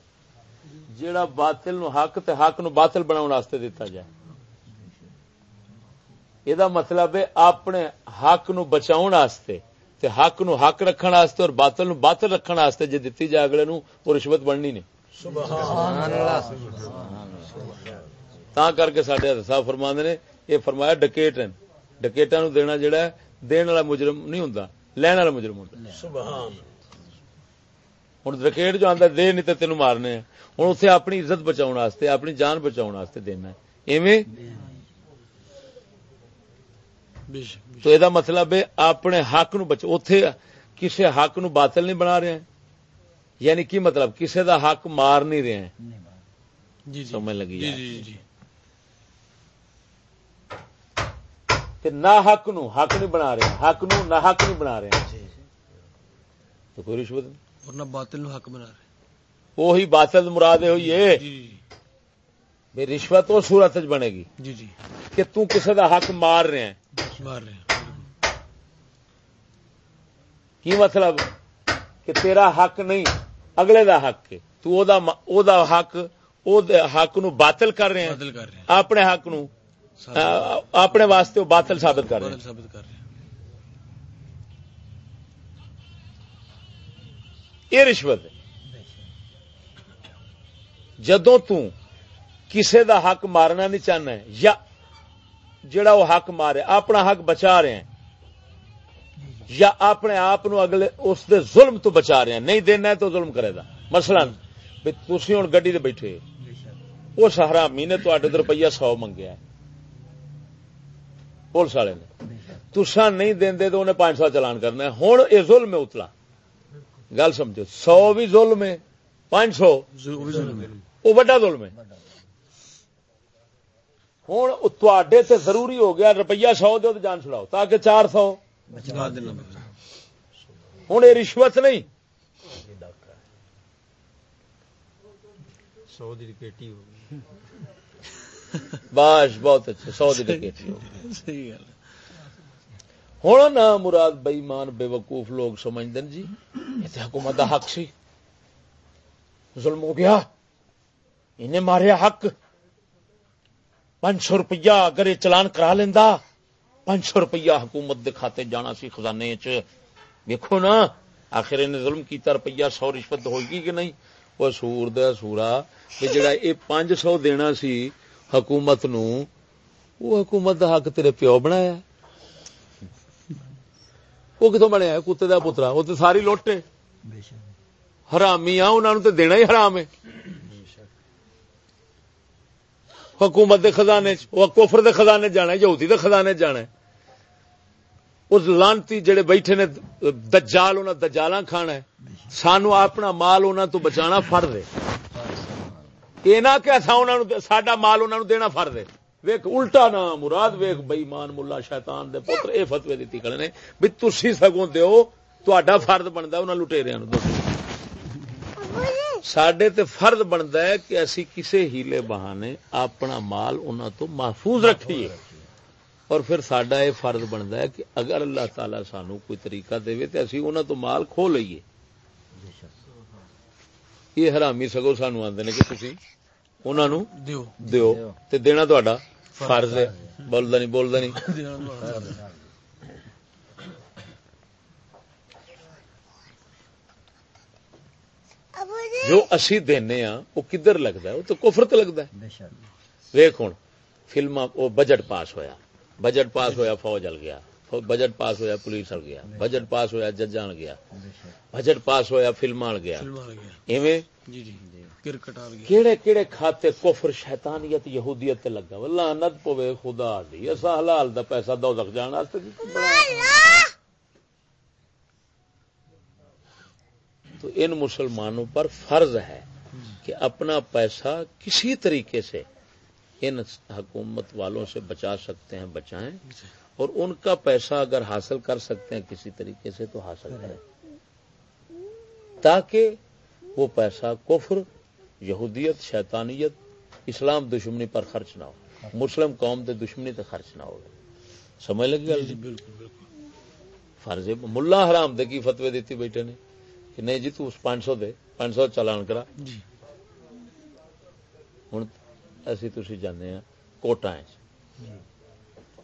جیڑا باطل نو حق تے حق نو باطل بناؤ واسطے دیتا جائے۔ یہ مطلب ہے اپنے حق نو بچاؤ واسطے تے حق نو حق رکھن واسطے اور باطل نو باطل رکھن واسطے جے دتی جائے اگلے نو، وہ رشوت بننی نہیں۔ تا کر کے سڈے صاحب فرما نے، یہ فرمایا ڈکیٹ ہیں ڈکیٹا نو دینا جڑا ہے، دین والا مجرم نہیں ہوں لین والا مجرم ہوں ہوں ڈکیٹ جو آتا دے نہیں تو تینوں مارنے ہوں اتنے اپنی عزت بچاؤ واسطے اپنی جان بچاؤ واسطے دینا ایویں تو یہ مطلب ہے اپنے حق نو بچ اتے کسے حق نو باطل نہیں بنا رہے ہیں یعنی کی مطلب کسے دا حق مار نہیں رہے ہیں سمجھ لگی نہ حق نو حق نہیں بنا رہے ہیں حق نو نہ حق نہیں بنا رہے ہیں تو کوئی رشوت نہیں ورنہ باطل نو حق بنا رہے وہی باطل مراد ہوئی ہے جی بھی رشوت وہ صورت بنے گی۔ جی جی۔ کہ تو کسے دا حق مار رہے ہیں۔ جی مار رہے ہیں۔ کی مطلب؟ کہ تیرا حق نہیں اگلے دا حق ہے۔ تو او دا او دا حق او دے حق نو باطل کر رہے ہیں۔ بدل کر رہے ہیں۔ اپنے حق نو اپنے واسطے باطل ثابت کر رہے ہیں یہ رشوت ہے۔ جدوں تو کسے دا حق مارنا نہیں چاہنا ہے، یا جڑا وہ حق مارے، اپنا حق بچا رہے ہیں، یا اپنے آپ اگلے اس دے ظلم تو بچا رہے ہیں، نہیں دینا ہے تو ظلم کرے گا۔ مثلا بھی تسی ہوں گڈی دے بیٹھے اس حرامی نے تو روپیہ سو منگیا پولیس والے نے۔ تسا نہیں دیں تو انہیں پانچ سو چلان کرنا ہوں یہ ظلم ہے اتلا گل سمجھو سو بھی ظلم ہے پانچ سو۔ ظلم- وہ بھی ظلم ہے۔ وہ بڑا ظلم ہے ہوں تے ضروری ہو گیا روپیہ سو دو جان چھڑاؤ تاکہ چار سو۔ ہوں یہ رشوت نہیں۔ سو باش بہت اچھا سو دی ڈکیٹی ہو گئی۔ صحیح گل ہے ہوں نا مراد بےمان بے وقوف لوگ سمجھتے جی۔ یہ تو حکومت کا حق سی۔ ظلم ہو گیا۔ انہیں ماریا حق۔ پانچ سو روپیہ اگر یہ چلان کرا لینا پانچ سو روپیہ حکومت دے کھاتے جانا سی خزانے چ ویکو نا، آخر انہیں ظلم کیتا روپیہ سو رشوت ہوئے گی کہ نہیں؟ وہ سور دا سورا۔ کہ جڑا یہ پانچ سو دینا سی حکومت نو، وہ حکومت دا حق تیرے پیو بنایا۔ وہ کتوں بنیا کتے دا پترا وہ تو ساری لوٹے حرامی آ انہوں دینا ہی حرام ہے حکومت دے خزانے وہ کفر دے خزانے جانا ہے یہودی دے خزانے جانا ہے اس لانتی جڑے بیٹھے نے دجال انہاں دجالاں کھانا ہے سانو اپنا مال انہاں تو بچانا فرض ہے یہ نہ کہ اساں انہاں نو ساڈا مال انہاں نو دینا فرض ہے ویکھ الٹا نا مراد ویکھ بے ایمان مولا شیطان دے پتر اے فتوی دتی کھڑے نے بھی تسی سگوں دیو تہاڈا فرض بندا انہاں لٹیریاں نو دسو۔ سڈے تے فرض بنتا ہے کہ اسی کسے ہیلے بہانے اپنا مال انہوں تو محفوظ رکھیے۔ اور پھر سڈا یہ فرض بنتا ہے کہ اگر اللہ تعالی سانو کوئی طریقہ دے تو اسی انہوں تو مال کھو لئیے۔ یہ حرامی سگو سانو آدھے نے کہ تھی انہوں نو دیو۔ دیو تے دینا تا فرض ہے۔ بولدا نہیں بولدا نہیں۔ جو اسی دینے ہاں وہ کدھر لگتا ہے؟ وہ تو کفر تے لگتا ہے۔ ویخ ہوں فلما وہ بجٹ پاس ہویا۔ بجٹ پاس ہویا فوج ال گیا۔ بجٹ پاس ہویا پولیس ال گیا۔ بجٹ پاس ہویا ججاں گیا۔ بجٹ پاس ہویا فلما ال گیا۔ فلم آ گیا۔ ایویں جی جی کرکٹ گیا۔ کیڑے کیڑے کھاتے کفر شیطانیت یہودیت تے لگا۔ لعنت پوے خدا دی۔ اسا حلال دا پیسہ دوزخ جان واسطے؟ تو ان مسلمانوں پر فرض ہے کہ اپنا پیسہ کسی طریقے سے ان حکومت والوں سے بچا سکتے ہیں بچائیں۔ اور ان کا پیسہ اگر حاصل کر سکتے ہیں کسی طریقے سے تو حاصل کریں۔ تاکہ وہ پیسہ کفر یہودیت شیطانیت اسلام دشمنی پر خرچ نہ ہو۔ مسلم قوم دے دشمنی تے خرچ نہ ہو سمجھ لگی گل جی؟ فرض ملا حرام دے کی فتوی دیتی بیٹے نے؟ کہ نہیں جی تو اس پانچ سو دے پانچ سو چلان کرا۔ جی۔ ہوں اسی تھی جانے ہاں کوٹا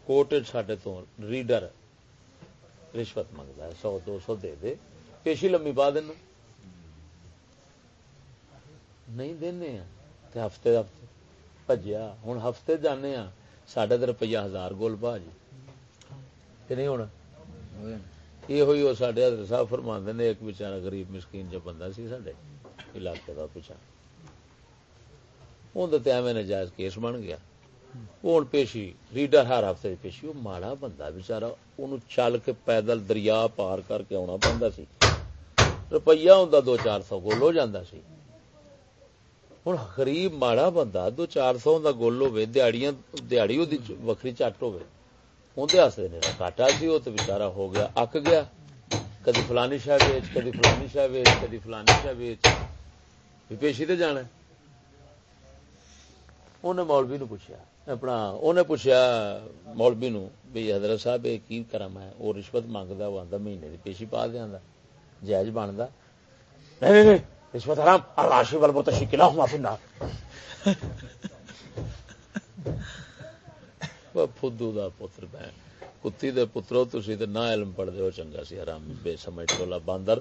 کوٹ سڈے تو ریڈر رشوت منگتا ہے سو دو سو دے دے۔ پیشی لمبی پا دینا۔ نہیں دینے تے ہفتے ہفتے بجیا ہوں ہفتے جانے ہاں سڈے تو روپیہ ہزار گول پا جی کہ نہیں ہونا یہ ہوئی وہ سڈے حضرت صاحب فرما نے ایک بچارا غریب مسکین جو بندہ سی سڈے علاقے کا پچھا اندر ایویں نجائز کیس بن گیا وہ ہوں پیشی ریڈر ہر ہفتے دی پیشی وہ ماڑا بندہ بچارا ان چل کے پیدل دریا پار کر کے آنا پہنتا سی روپیہ ہوں دو چار سو گول ہو جاتا سی ہوں غریب ماڑا بندہ دو چار سو کا گول ہوے دیہڑیاں دیہڑی وہ وکری چٹ ہوے اندر ہستے نے کاٹا سی وہ تو بچارا ہو گیا اک گیا کدی فلانی شہ ویچ کدی فلانی شہ ویچ کدی فلانی شہ ویچ بھی پیشی تے جانا انہیں مولوی نو پوچھا اپنا انہیں پوچھا مولوی نو بھی حضرت صاحب یہ کی کرا میں وہ رشوت منگتا وہ آتا مہینے کی پیشی پا دیا جائز بنتا نہیں نہیں رشوت حرام الراشی والمرتشی کلاہما فی النار وہ پھدو دا پتر بہن۔ کتی دے پترو تسی تے نہ علم پڑھ دے ہو، چنگا سی، حرام، بے سمجھ ٹولا باندر۔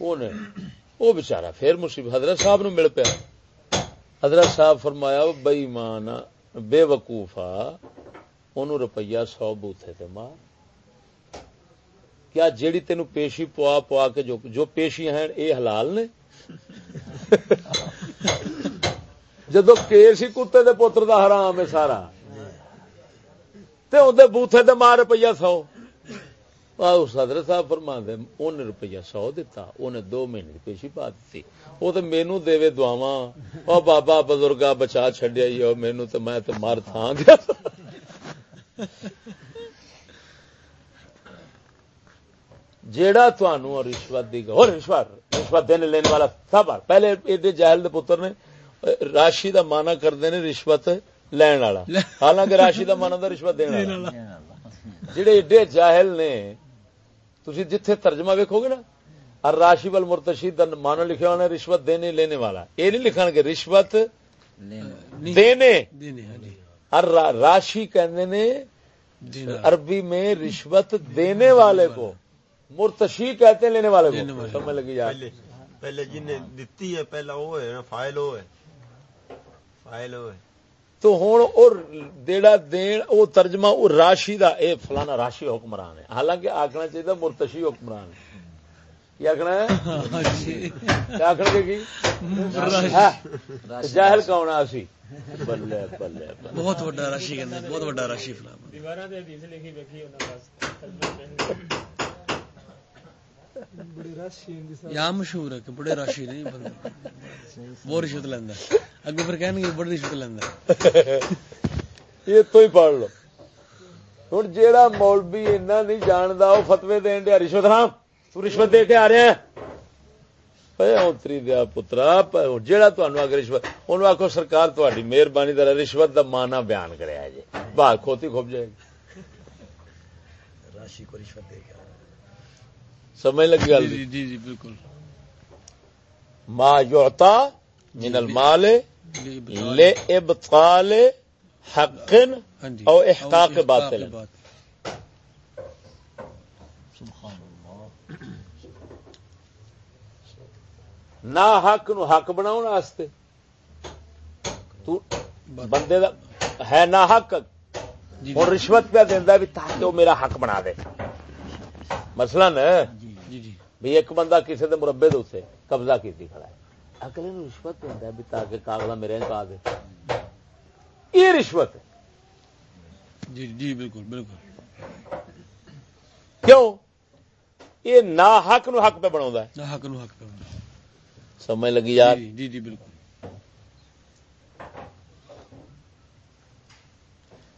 اونے او بیچارہ پھر مصیبت حضرت صاحب نو مل پیا۔ حضرت صاحب فرمایا بے ایمان بے وقوفا اونوں روپیہ 100 بوتھے تے ماں کیا جیڑی تینو پیشی پوا پوا کے جو جو پیشیاں ہیں، اے حلال نے؟ جدو کیس ہی کتے دے پوتر دا حرام ہے سارا۔ تے اندر بوتھے تے مار روپیہ سو۔ صدر صاحب فرما دے ان روپیہ سو دتا انہیں دو مہینے کی پیشی پا دیتی وہ تو مینو دے دعوا او بابا بزرگا بچا چڈیا ہی مینو تو میں تو مار تھان گیا۔ جیڑا تنوع رشوت دی گا رشوت رشوت دینے لینے والا سب پہلے ایڈے جہل دے پتر نے راشی دا مانا کرتے نے رشوت لین والا۔ حالانکہ راشی دا مانا دا رشوت دینے والا۔ جڑے ایڈے جاہل نے تھی جتھے ترجمہ ویکو گے نا اور راشی بل مرتشی مانا لکھا ہونا رشوت دینے لینے والا۔ یہ نہیں لکھا گے رشوت دینے۔ اور راشی کہنے نے عربی میں رشوت دینے والے کو۔ مرتشی کہتے ہیں لینے والے کو۔ سمجھ لگی یار پہلے جن نے دتی ہے پہلا وہ ہے نا فائل وہ ہے۔ فائل وہ ہے۔ تو ہوں اور دیڑا دین او ترجمہ او راشی دا اے فلانا راشی حکمران ہے۔ حالانکہ آخنا چاہیے مرتشی حکمران ہے۔ کیا آخنا ہے؟ کیا آخنا کہ جاہل کون آ سی بلے بلے بہت بڑا راشی بہت بڑا راشی حدیث لکھی بیٹھی بس یا مشہور ہے کہ بڑے راشی نہیں وہ رشوت لینا اگے پھر کہنے گے بڑی رشوت لینا یہ تو ہی پڑھ لو۔ ہوں جیڑا مولوی اینا نہیں جاندا وہ فتوی دین دیا رشوت رام تو رشوت دے کے آ رہے ہیں۔ اتری دیا پترا جہاں تمہیں آگے رشوت انہوں آخو سرکار تاری مہربانی در رشوت دا مانا بیان کرے جی باہر کھوتی کھب جائے گی۔ راشی کو رشوت دے سمجھ لگی گل جی جی جی بالکل۔ ما یعطا من المال لے ابطال حق او احقاق باطل۔ نہ حق نو حق بناؤ واسطے۔ تو بندے دا ہے نہ حق۔ ہوں رشوت پہ دینا بھی تاکہ وہ میرا حق بنا دے۔ مثلا بھی ایک بندہ کسی دے مربے دے قبضہ کیتی کھڑا ہے۔ اگلے نو رشوت دینا بھی تاکہ کاغذ میرے پا دے یہ رشوت ہے۔ جی جی بالکل بالکل۔ کیوں؟ یہ نہ حق نو حق پہ بنا نہ حق نو حق پہ بنا سمجھ لگی یار؟ جی جی بالکل۔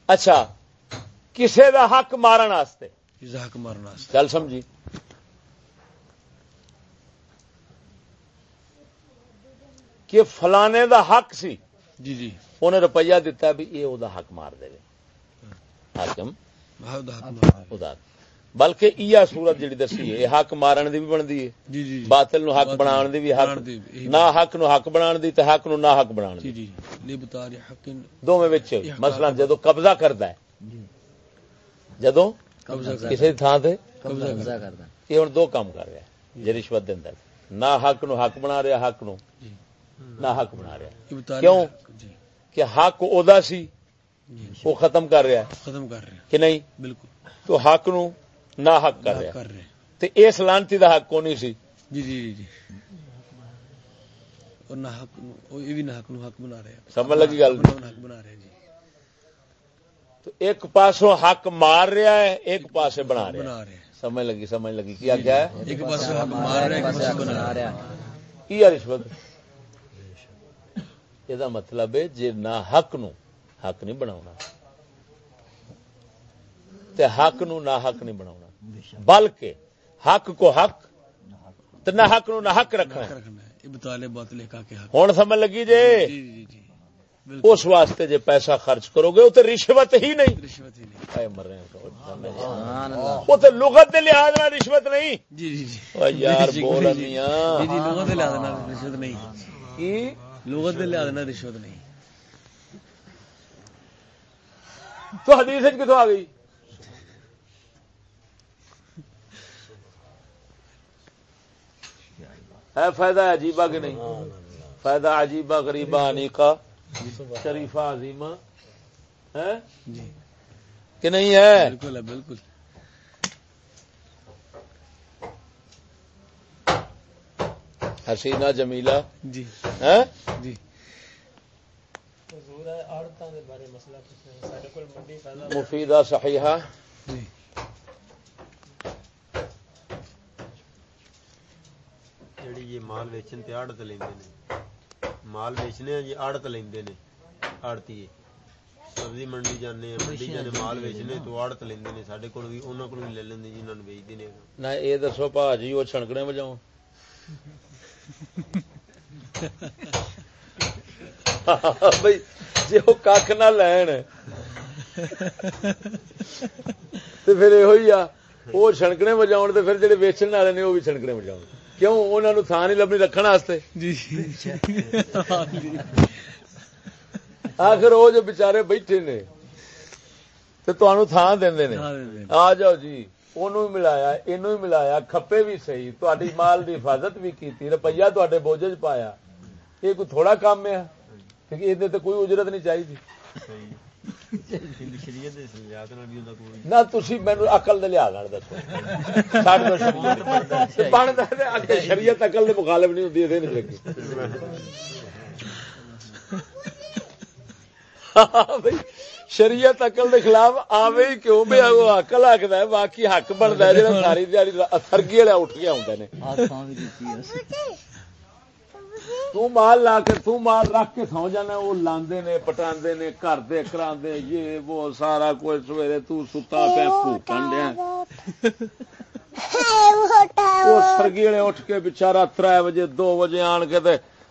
اچھا کسے دا حق مارن واسطے؟ حق مارن واسطے؟ چل سمجھی؟ کہ فلانے دا حق سی۔ جی جی۔ انہیں روپیہ دتا بھی یہ وہ حق مار دے حاکم۔ خدا بلکہ یہ صورت جڑی دسی ہے حق مارن دی بھی بندی ہے۔ جی جی باطل نو حق بنان دی بھی حق۔ نہ حق نو حق بنان دی تے حق نو نہ حق بنان دی۔ جی جی۔ حق دوویں وچ مثلا جدو قبضہ کردا ہے۔ جدو کسی تھان تے قبضہ کردا۔ یہ ہن دو کام کر رہا ہے جے رشوت دیندا ہے نہ حق نو حق بنا رہا حق نو۔ نہ حق بنا رہا کیوں؟ کہ حق اودا سی وہ ختم کر رہا ہے۔ ختم کر رہا ہے کہ نہیں؟ بالکل۔ تو حق نو نہ حق کر رہا تے اس لانتی دا حق کونی سی؟ جی جی جی جی۔ اور نہ حق نو یہ بھی نہ حق نو حق بنا ہیں۔ سمجھ لگی گل؟ حق بنا ہیں جی۔ تو ایک پاسوں حق مار رہا ہے ایک پاسے بنا رہا بنا ہے ہیں۔ سمجھ لگی سمجھ لگی۔ کیا کیا ہے؟ ایک پاس حق مار رہے ہیں ایک پاس بنا ہیں یہ رشوت یہ مطلب ہے جی نہ حق نو حق نہیں بنا تے حق نو نہ حق نہیں بنا بلکہ حق کو حق تے نہ حق نو نہ حق رکھنا ہوں سمجھ لگی جی جی جی جی اس واسطے جے پیسہ خرچ کرو گے وہ تو رشوت ہی نہیں رشوت ہی نہیں اے مر رہے ہیں وہ تو لغت دے لحاظ نال رشوت نہیں جی جی جی او یار جی، بول جی، جی میاں جی لغت دے لحاظ نال رشوت نہیں لغت دے لحاظ نال رشوت نہیں۔ تو حدیث کتوں آ گئی؟ ہے فائدہ عجیبہ کہ نہیں؟ فائدہ عجیبہ غریبہ انیقہ شریفہ عظیمہ ہے؟ جی۔ کہ نہیں ہے؟ بالکل ہے بالکل حسینہ جمیلہ جی ہے جی حضور ہے عورتوں کے بارے مسئلہ حسینا جمیلا جی۔ ہاں؟ جی۔ مفیدہ صحیحہ۔ جی۔ جڑی یہ مال ویچن تے آڑت لیندے نے۔ مال ویچنے ہیں جی آڑت لیندے نے۔ آڑتی سبزی منڈی جانے ہیں منڈی جانے مال ویچنے تو آڑت لیندے نے۔ ساڈے کول وی انہاں کول وی لے لیندے جنہاں نوں بیچدے نے۔ نہ اے دسو بھاجی او چھنکڑے وجاؤں بھائی جی وہ کھ نہ لین تو پھر یہ وہ چھڑکنے بجاؤ تو پھر جڑے ویچن والے نے وہ بھی چھڑکنے بجاؤ کیوں انہوں نے تھان ہی لبنی رکھنے آخر وہ جو بچارے بیٹھے نے تو تھان دے آ جاؤ جی ملایا یہ ملایا کھپے بھی صحیح تاری مال کی حفاظت بھی کی روپیہ تے بوجھ پایا یہ کوئی تھوڑا کام ہے یہ کوئی اجرت نہیں چاہیے نہ تھی مینو اقل کے لحاظ دسو شریعت اقل کے مخالف نہیں ہوتی نہیں لگی شریعت اقل دے خلاف آوے ہی کیوں؟ بے اقل آخد ہے باقی حق بنتا ہے جہاں ساری دیہی سرگی والے اٹھ کے آدھے نے۔ تال لا کے تال رکھ کے سو جانا وہ لاندے نے پٹا نے گھر دے کرا یہ وہ سارا کوئی سویرے تتا پہ بھوکن دیا۔ وہ سرگی والے اٹھ کے بچارا تر بجے دو بجے آن کے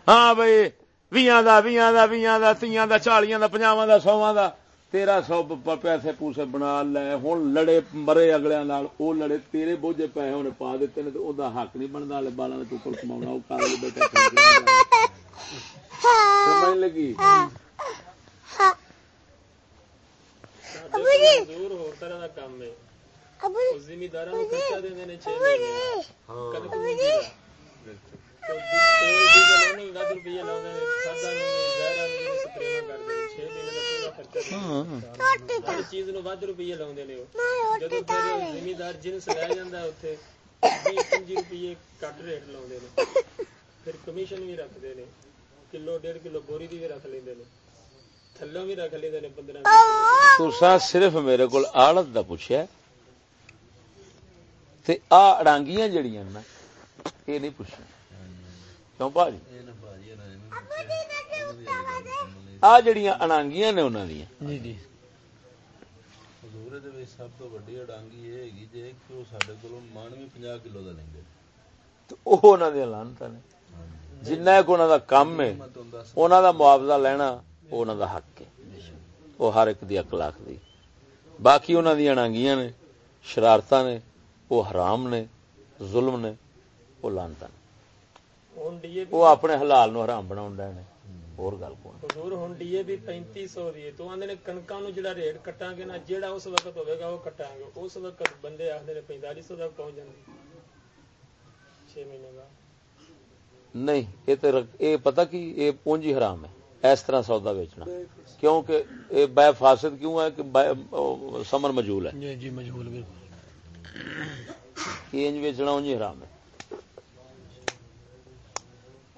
ہاں بھائی بھی کا بھی دا بھی دا تیاں دا چالیاں دا پنجاواں دا سواں دا۔ تیرہ سو پیسے پوسے بنا لے ہوں لڑے مرے اگلے وہ لڑے تیرے بوجھے پی انہیں پا دیتے ہیں تو وہ حق نہیں بنتا لے بالا نے چکل کما بیٹھے لگی؟ ہاں ਹਰ ਚੀਜ਼ ਨੂੰ ਵੱਧ ਰੁਪਈਏ ਲਾਉਂਦੇ ਨੇ ਉਹ। ਜਦੋਂ ਫਿਰ ਜ਼ਿਮੀਦਾਰ ਜਿੰਸ ਕਿਲੋ 1.5 ਕਿਲੋ ਬੋਰੀ ਦੀ ਵੀ ਰੱਖ ਲੈਂਦੇ ਨੇ। ਥੱਲੋਂ ਵੀ ਰੱਖ ਲੈਂਦੇ ਨੇ 15 ਤੁਸੀਂ ਸਿਰਫ ਮੇਰੇ ਕੋਲ ਆੜਤ ਦਾ ਪੁੱਛਿਆ ਤੇ ਆ ਜਿਹੜੀਆਂ ਇਹ ਨਹੀਂ ਪੁੱਛਣਾ। کیوں باجی آ جڑیاں اڑانگیاں نے انہاں دیاں۔ جی جی۔ دی لعنت نے۔ معاوضہ لینا حق ہے۔ باقی انہاں اڑانگیاں نے شرارتاں نے او حرام نے ظلم نے او لعنت نے۔ وہ اپنے حلال نو حرام بنا اس تک نہیں اے تے اے پتہ حرام ہے اس طرح سودا بیچنا کیونکہ اے بے فاسد کیوں ہے کہ سمن مجول ہے جی جی بالکل بیچنا انج حرام ہے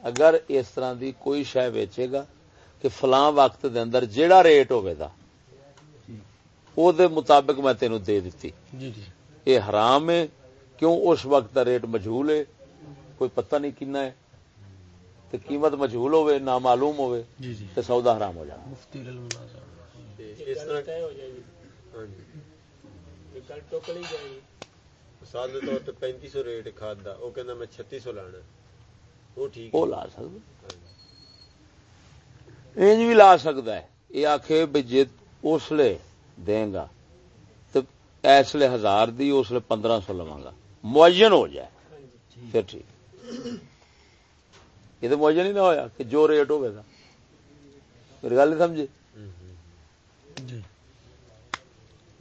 اگر اس طرح دی کوئی شے ویچے گا کہ فلاں وقت دے اندر جیڑا ریٹ ہوے دا او دے مطابق میں تینو دے دتی۔ جی جی۔ اے حرام ہے کیوں اس وقت دا ریٹ مجھول ہے؟ کوئی پتہ نہیں کنا ہے۔ تے قیمت مجھول ہوے نا معلوم ہوے جی،, جی۔ تے سودا حرام ہو جانا۔ مفتی المنازع اس طرح طے ہو جائے گی۔ ہاں جی۔ کل ٹوکلی جائے گی۔ مثال دے طور تے 3500 ریٹ کھاد او کہندا میں 3600 لانا۔ ہے وہ لا سکتا انج بھی لا سکتا ہے۔ یہ آخ بھی اسلے دیں گا تو ایسے ہزار دی اسلے پندرہ سو لوا گا۔ معین ہو جائے۔ پھر ٹھیک۔ یہ تو معین ہی نہ ہویا کہ جو ریٹ ہوگا میری گل نہیں سمجھی؟ جی۔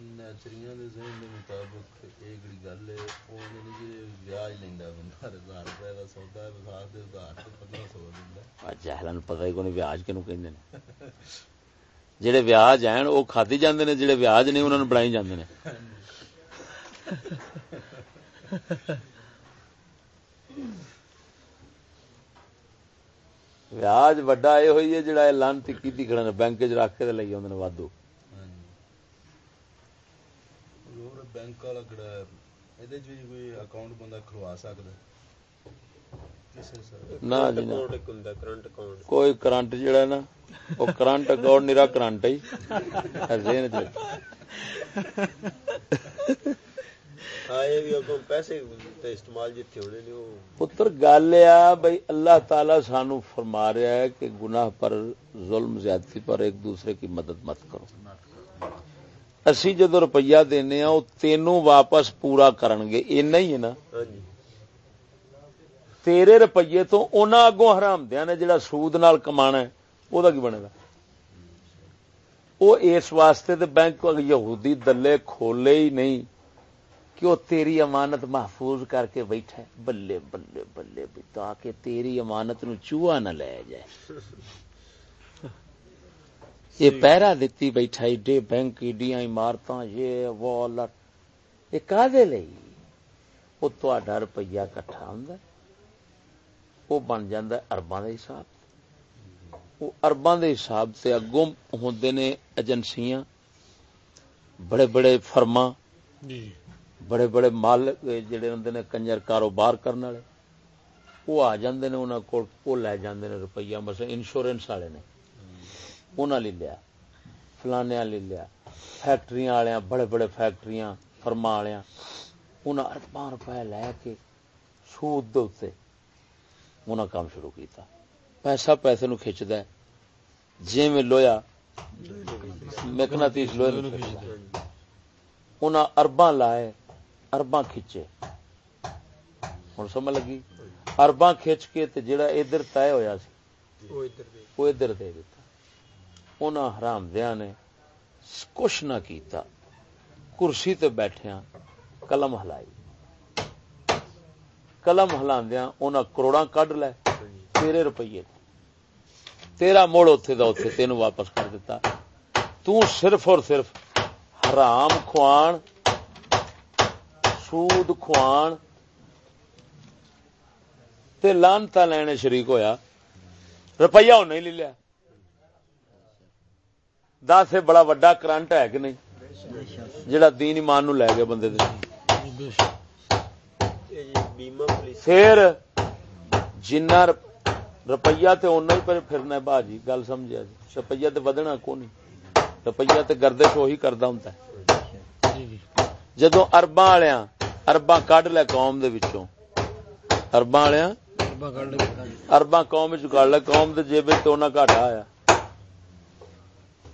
نیچریاں دے ذہن دے مطابق ایک جڑی گل ہے او نہیں جڑے ویاج لیندا بندہ 1000 روپے دا سودا ہے بازار دے ادھار تے 1500 دیندا اج جہلن پتہ ہی کوئی ویاج کینو کہندے نے جڑے ویاج ہیں او کھادی جاندے نے جڑے ویاج نہیں انہاں نوں بڑائی جاندے نے ویاج وڈا اے ہوئی ہے جڑا اعلان تے کیتی کھڑے نے بینک وچ رکھ کے تے لئی نے وادو ਬੈਂਕ ਵਾਲਾ ਕਿਹੜਾ ਹੈ? ਇਹਦੇ 'ਚ ਵੀ ਕੋਈ ਅਕਾਊਂਟ ਬੰਦਾ ਖੁਲਵਾ ਸਕਦਾ ਕਿਸੇ ਸਰ ਨਾ ਜੀ ਨਾ ਅਕਾਊਂਟ ਇੱਕ ਹੁੰਦਾ ਕਰੰਟ ਅਕਾਊਂਟ ਕੋਈ ਕਰੰਟ ਜਿਹੜਾ ਨਾ ਉਹ ਕਰੰਟ ਅਕਾਊਂਟ ਨਿਰਾ ਕਰੰਟ ਹੀ ਜ਼ੇਨ ਚ ਆਏ ਵੀ ਅੱਗੋਂ ਪੈਸੇ ਤੇ ਇਸਤੇਮਾਲ ਜਿੱਥੇ ਹੋਣੇ ਨੇ ਉਹ ਪੁੱਤਰ ਗੱਲ ਆ ਬਈ ਅੱਲਾਹ ਤਾਲਾ ਸਾਨੂੰ ਫਰਮਾ ਰਿਹਾ ਹੈ ਕਿ ਗੁਨਾਹ ਪਰ ਜ਼ੁਲਮ ਜ਼ਿਆਦਤੀ ਪਰ ਇੱਕ ਦੂਸਰੇ ਕੀ ਮਦਦ ਮਤ ਕਰੋ اسی جدو روپیہ دینے وہ تینوں واپس پورا کرن اینا ہی ہے نا تیرے روپیے تو انہوں اگوں حرام دیا نے جڑا سود نال کمانا ہے وہ کی بنے گا وہ اس واسطے تو بینک یہودی دلے کھولے ہی نہیں کہ وہ تیری امانت محفوظ کر کے بیٹھے ہے بلے بلے بلے بتا کہ تیری امانت نو چوہا نہ لے جائے یہ جی۔ پہرا دیتی بیٹھا ایڈے بینک ایڈیاں عمارت یہ وہ لٹ یہ کادے لئی؟ وہ تہاڈا روپیہ اکٹھا ہوں وہ بن جا ارباں دے حساب وہ ارباں دے حساب تے اگوں ہوندے ایجنسیاں بڑے بڑے فرما جی۔ بڑے بڑے مالک جڑے ہوندے نے کنجر کاروبار کرنے والے وہ آ جاندے نے انہاں کول وہ لے جاندے روپیہ مسئلہ انشورنس والے نے۔ انہاں لے لیا فلانیاں لے لیا فیکٹریاں والے بڑے بڑے فیکٹری فرما والے انہاں ارباں روپے لے کے سود دے اوتے انہاں کام شروع کیتا پیسہ پیسے نو کھچدا ہے جویں لویا میکناتیس لویا نو انہاں ارباں لائے ارباں کھچے ہوں سمجھ لگی ارباں کھچ کے تے جڑا ادھر طے ہویا سی ادھر دے وہ ادھر دے دیتا انہاں حرام نے کچھ نہ کیتا۔ کرسی تے بیٹھیاں، قلم ہلائی۔ قلم ہلاندیاں انہاں کروڑاں کڈ لے، تیرے روپیے تیرا موڑ اوتھے دا، اوتھے تینوں واپس کر دیتا تو صرف اور صرف حرام کھوان، سود کھوان، تے لانتا لینے شریک ہویا۔ روپیہ انہیں لے لیا۔ دس بڑا وڈا کرنٹ ہے کہ نہیں؟ جڑا دین ایمان نو لے گیا بندے پھر جنہ روپیہ تے اونا ہی پر پھرنا با جی گل سمجھا جی روپیہ تو ودنا کو نہیں روپیہ تے گردش وہی کردا ہوں جدو ارباں والیاں ارباں کڈ لے قوم دے ارباں والیاں ارباں قوم وچ کڈ لے قوم دے جیب تے اونا گھاٹا آیا۔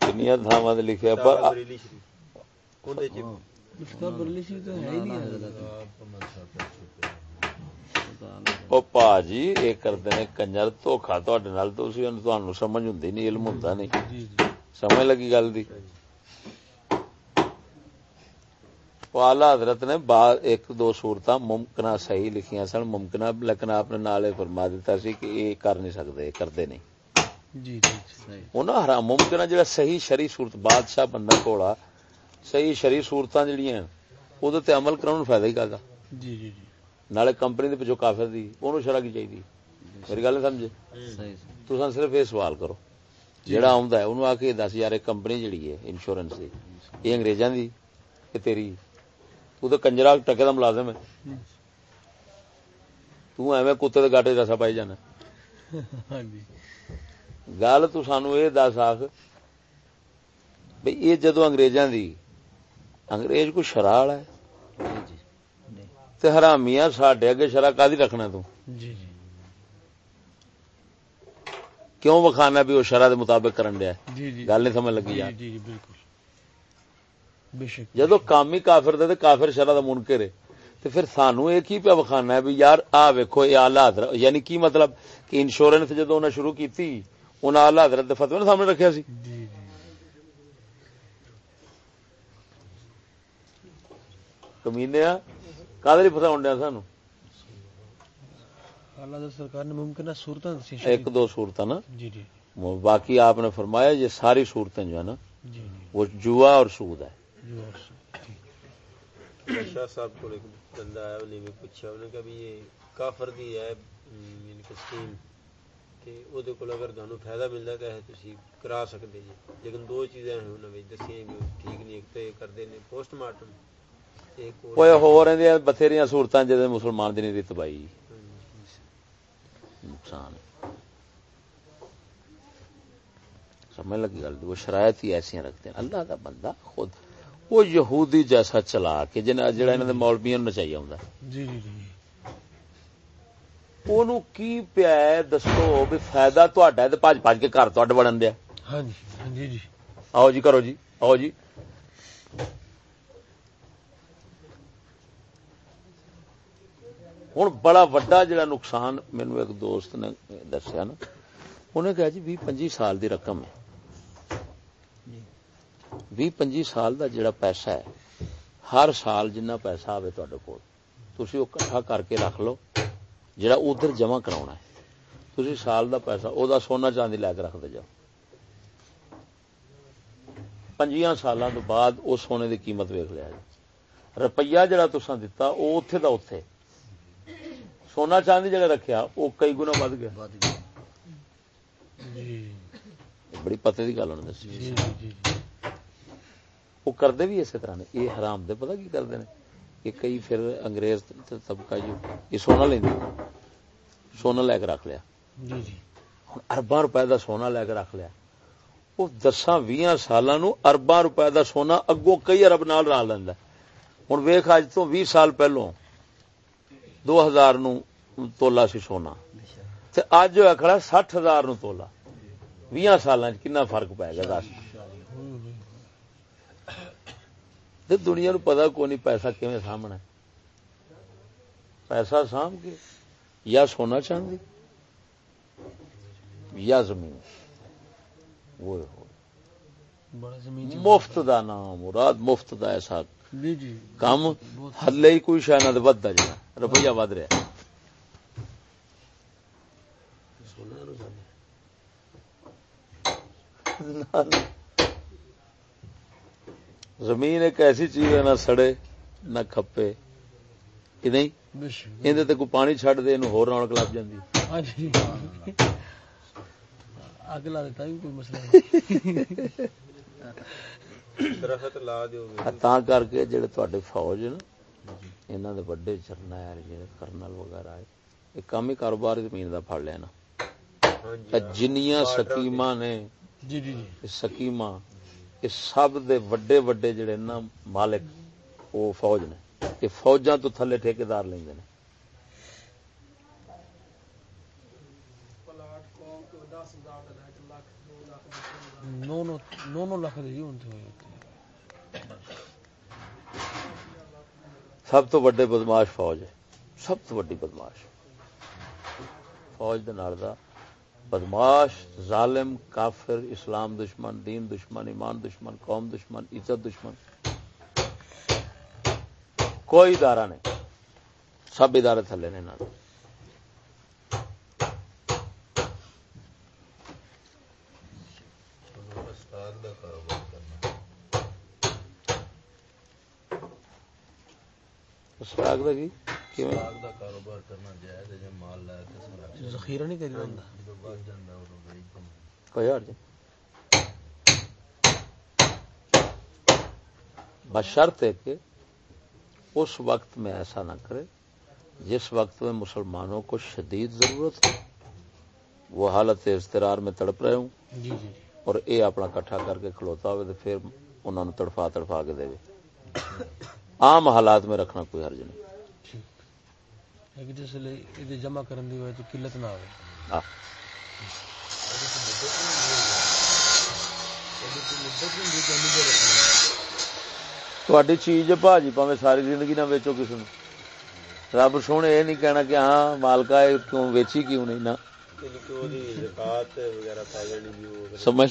کنیا تھاواں لکھیا پر کنجر دھوکا تواڈے نال نہیں علم ہوندا نہیں سمجھ لگی گل وہ آلہ حضرت نے بعد ایک دو صورت ممکنہ صحیح لکھیاں سن ممکنہ لیکن آپ نے نالے فرما دیتا سی کہ یہ کر نہیں سکتے کرتے نہیں۔ جی جی, جی، حرام ممکنہ جڑا صحیح شری صورت بادشاہ بندہ کوڑا صحیح شری صورتاں جڑیاں اودے عمل کرن فائدہ ہی کاگا جی،, جی جی نالے کمپنی دے پچھو کافر دی اونوں شرع کی چاہیے میری گل سمجھے؟ صحیح تساں صرف یہ سوال کرو جڑا آ کے دس یار کمپنی جڑی ہے انشورنس دی یہ انگریزاں کہ تیری؟ تو کنجرا ٹکے دا ملازم ہے تو ایویں کتے گاٹے رسا پائی جانا گل تو سانو یہ دس آخ بھئی یہ جدو انگریزاں دی انگریز کو شرال ہے تے حرامیاں ساڈے اگے شرع کادی رکھنا تو کیوں وکھانا بھی وہ شرع دے مطابق کرن دیا گل نہیں سمجھ لگی یار بالکل جدو کام ہی کافر دے کافر شرع دا منکر ہے تے پھر سانو اے کی پیا وکھانا ہے بھی یار آ ویکھو اے اعلی حضرت یعنی کی مطلب کہ انشورنس جدوں انہاں شروع کی انہاں اعلی حضرت دے نے سامنے رکھیا سی۔ کمینے آ کادری پھساون سانو؟ ایک دو صورتاں باقی آپ نے فرمایا یہ ساری صورتیں جو ہے نا وہ جوا اور سود ہے۔ شاہ صاحب کو ایک بندہ آیا انہیں میں پوچھا، انہوں نے کہا بھی یہ کافر دی ہے یعنی کہ سکیم تے او دے اگر تانوں فائدہ ملدا تے تسی کرا سکدے جی۔ لیکن دو چیزاں ہیں، انہاں وچ دسیاں جو ٹھیک نہیں، ایک تے کردے نے پوسٹ مارٹم اوئے ہو رہے ہیں بتھیریاں تباہی۔ نقصان سمجھ لگی گل، وہ شرائط ہی ایسی رکھتے ہیں۔ اللہ کا بندہ خود وہ یہودی جیسا چلا کے جڑا انہوں نے نچائی آؤں جی، جی، جی، کی پیا دسو بھی فائدہ تہاڈا ہے تے کے گھر تہاڈے دیا۔ ہاں, ہاں جی آؤ جی کرو جی آؤ جی۔ ہوں بڑا وڈا جا نقصان مینو ایک دوست نے دسیا نا انہیں کہا جی بھی پنجی سال دی رقم ہے۔ بھی پنجی سال دا جڑا پیسہ ہے ہر سال جنہ پیسہ آئے تے کول تسی او کٹھا کر کے رکھ لو جڑا ادھر جمع کراونا ہے تسی سال دا پیسہ او دا سونا چاندی لے کے رکھ دے جاؤ پنجیاں سالاں تو بعد او سونے دی قیمت ویک لیا جائے روپیہ جڑا تساں دتا وہ اتے دا اتے سونا چاندی جڑا رکھیا او کئی گنا ود گیا بڑی پتے دی گل ہن دسی وہ کرتے بھی اسی طرح نے۔ یہ حرام دے پتا کی کرتے ہیں کہ کئی پھر انگریز طبقہ جو یہ سونا لیندی سونا لے کے رکھ لیا۔ جی, جی۔ ارباں روپئے کا سونا لے کے رکھ لیا۔ وہ دساں ویاں سالاں نو ارباں روپے دا سونا اگوں کئی ارب نال رل لیندا ہن ویکھ اج تو 20 سال پہلوں 2000 نو تولا سی سونا۔ تے اج ہویا کھڑا 60000 نو تولا۔ 20 سالاں کنا فرق پی گیا دس۔ تو دنیا نو پتا کو نہیں پیسہ کیون سامنا پیسہ سام کے؟ یا سونا چاندی؟ یا زمین؟ وہ مفت دا نام مراد مفت دا ایسا کم ہلے ہی کوئی شہ نہ ودتا جا۔ روپیہ ود رہا سونا زمین ایک ایسی چیز ہے نہ سڑے نہ کھپے۔ کہ نہیں؟ تے کوئی پانی چھڑ دے انہوں رونق لگ جاندی۔ ہاں جی۔ اگ لا مسئلہ کر کے جڑے تے فوج نا انہاں دے بڑے جرنیل کرنل وغیرہ ایک کام ہی کاروبار زمین کا پڑ لینا جنیا سکیم نے جی، جی، سکیم کہ سب دے وڈے وڈے جڑے نا مالک وہ فوج نے کہ فوجاں تو تھلے ٹھیکیدار لیندے نے۔ نو لاکھ سب تو بڑے بدماش فوج ہے۔ سب تو بڑی بدماش فوج دے نال دا بدماش ظالم، کافر، اسلام دشمن، دین دشمن، ایمان دشمن، قوم دشمن، عزت دشمن۔ کوئی ادارہ نہیں۔ سب ادارے تھلے نے کاروبار کرنا۔ دا کی کاروبار کرنا جائز ہے جے مال لا کے سن رکھ ذخیرہ نہیں کری ہوندا جدوں بچ جاندا ہے اودوں بیچ دیندا کوئی حرج نہیں بس شرط ہے کہ اس وقت میں ایسا نہ کرے جس وقت میں مسلمانوں کو شدید ضرورت ہو وہ حالت اضطرار میں تڑپ رہے ہوں جی جی اور اے اپنا کٹھا کر کے کھلوتا ہوئے تو پھر انہوں نے تڑفا تڑفا کے دے عام حالات میں رکھنا کوئی حرج نہیں جس لیے جمع کرن دی ہوئے تو قلت نہ ہوئے تواڈی چیز بھاجی پاویں ساری زندگی نہ ویچو کسی نو رب سونے یہ نہیں کہنا کہ ہاں مالکا کیوں ویچی کیوں نہیں سمجھ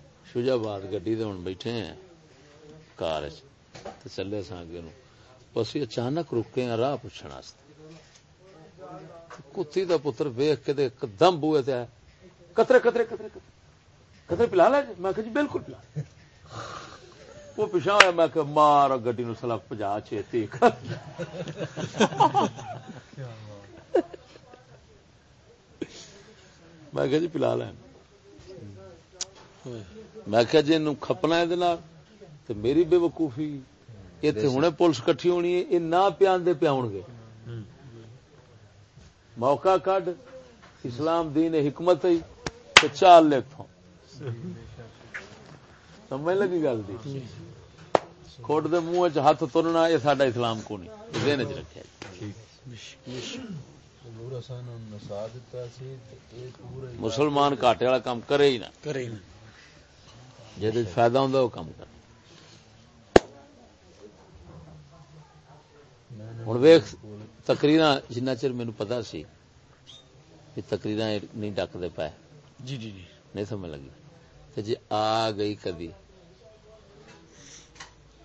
شجا باد گڈی تے بیٹھے ہیں کار چلے ساں اگے نو بس اچانک رکے ہیں راہ پوچھن کتی دا پتر ویکھ کے تے قدم بوئے تے قطرے قطرے قطرے قطرے پلا لے جی میں کہ جی بالکل پلا وہ پیچھا ہوا میں کہ مار گڈی نو سلک پجا چھتی میں کہ جی پلا لین میں کہ جی کھپنا تے میری بے وقوفی۔ ایتھے ہنے پولیس کٹھی ہونی ہے یہ نہ پیان دے پیاون گے۔ موقع کڈ اسلام دین حکمت ہے تے چال لکھو سمجھ لگی گل دی؟ کھوٹ دے منہ وچ ہاتھ ترنا یہ ساڈا اسلام کو نہیں جی۔ پورا ہی مسلمان گھاٹے والا کام کرے ہی نہ۔ کرے نا جہد فائدہ ہوندا وہ کام کر ہوں ویخ تقریر جنہ چر مینو پتا سی کہ تقریر نہیں ڈکتے پائے۔ جی جی جی۔ نہیں سمجھ لگی۔ تو جی آ گئی کدی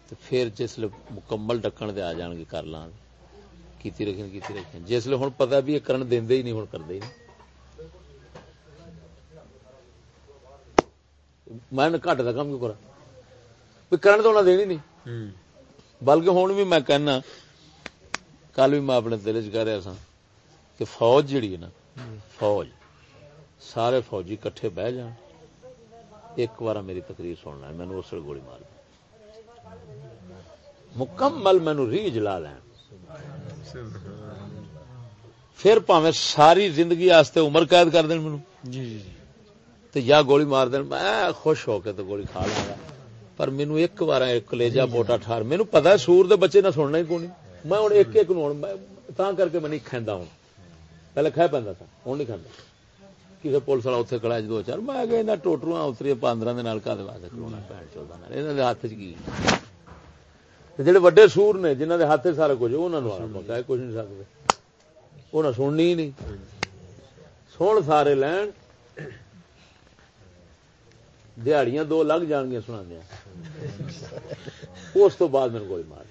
تو پھر جس مکمل ڈکن دے آ جان گے کر لان کیتی رکھیں کیتی رکھیں جس ہوں پتا بھی یہ کرن دے ہی نہیں ہوں کرتے ہی نہیں۔ میں گھٹ کا کام کیوں کرا بھی کرن تو انہیں دینی نہیں بلکہ ہوں بھی میں کہنا کل بھی میں اپنے دل چ کہہ رہا سا کہ فوج جڑی ہے نا فوج سارے فوجی کٹھے بہ جان ایک بار میری تقریر سننا ہے مینو اس گولی مار مکمل مینو ری جلا لین پھر پاویں ساری زندگی عمر قید کر دین مینو جی جی جی یا گولی مار دین، میں خوش ہو کے تو گولی کھا لاں گا۔ پر مینو ایک بار ایک کلیجا موٹا ٹھار۔ مینو پتا سور دے بچے نہ سننا ہی کونی میں ہوں ایک ایک نو تا کر کے میں نہیں کھیندا ہوں۔ پہلے کھا پیندا تھا، ہوں نہیں کھاندا کسی پولیس والا اتنے کھڑا دو چار، میں کہ انہیں ٹوٹرو اتری پاندرا دے واسطے کھلونا بھن چودا نال۔ انہاں ہاتھ چ کی؟ جڑے وڈے سور نے، جنہاں دے ہاتھ سارا کچھ، انہاں نوں آنا پکا کچھ نہیں سکدے۔ انہاں سننی ہی نہیں۔ سن سارے لین۔ دہڑیاں دو لگ جان گیا سنا دیا اس بعد میرے گولی مار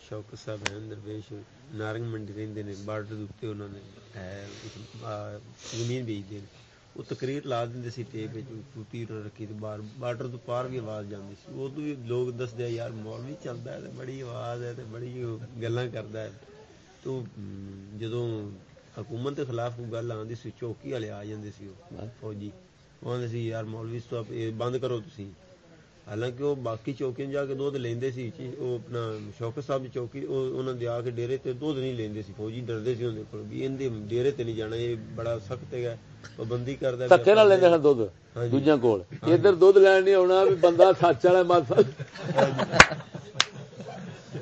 شوق صاحب ہیں درویش نارنگ منڈی رہندے نے بارڈر دے انہوں نے زمین بیچتے ہیں وہ تقریر لا دیندے سی ٹیپ ٹوٹی رکھی باہر بارڈر تو پار بھی آواز جاتی سی۔ بھی لوگ دستے یار مال بھی چلتا ہے بڑی آواز ہے تے بڑی گلا کردا ہے۔ تو جدوں حکومت دے خلاف کوئی گل آندی سی چوکی والے آ جاندے سی ہاں۔ فوجی۔ ਉਹ ਆਂਦੇ ਸੀ ਯਾਰ ਮੌਲਵੀ ਸਟਾਪ ਇਹ ਬੰਦ ਕਰੋ ਤੁਸੀਂ। ਹਾਲਾਂਕਿ ਉਹ ਬਾਕੀ ਚੌਕੀਆਂ ਜਾ ਕੇ ਦੁੱਧ ਲੈਂਦੇ ਸੀ ਉਹ ਆਪਣਾ ਸ਼ੌਕਤ ਸਾਹਿਬ ਦੀ ਚੌਕੀ ਉਹ ਉਹਨਾਂ ਦੇ ਆ ਕੇ ਡੇਰੇ ਤੇ ਦੁੱਧ ਨਹੀਂ ਲੈਂਦੇ ਸੀ ਫੌਜੀ ਡਰਦੇ ਸੀ ਉਹਦੇ ਕੋਲ ਵੀ ਇਹਦੇ ਡੇਰੇ ਤੇ ਨਹੀਂ ਜਾਣਾ ਇਹ ਬੜਾ ਸਖਤ ਹੈਗਾ ਪਾਬੰਦੀ ਕਰਦਾ ਧੱਕੇ ਨਾਲ ਲੈਂਦੇ ਹਨ ਦੁੱਧ। ਦੂਜਿਆਂ ਕੋਲ। ਇੱਧਰ ਦੁੱਧ ਲੈਣ ਨਹੀਂ ਆਉਣਾ ਵੀ ਬੰਦਾ ਸੱਚ ਵਾਲਾ ਮਤ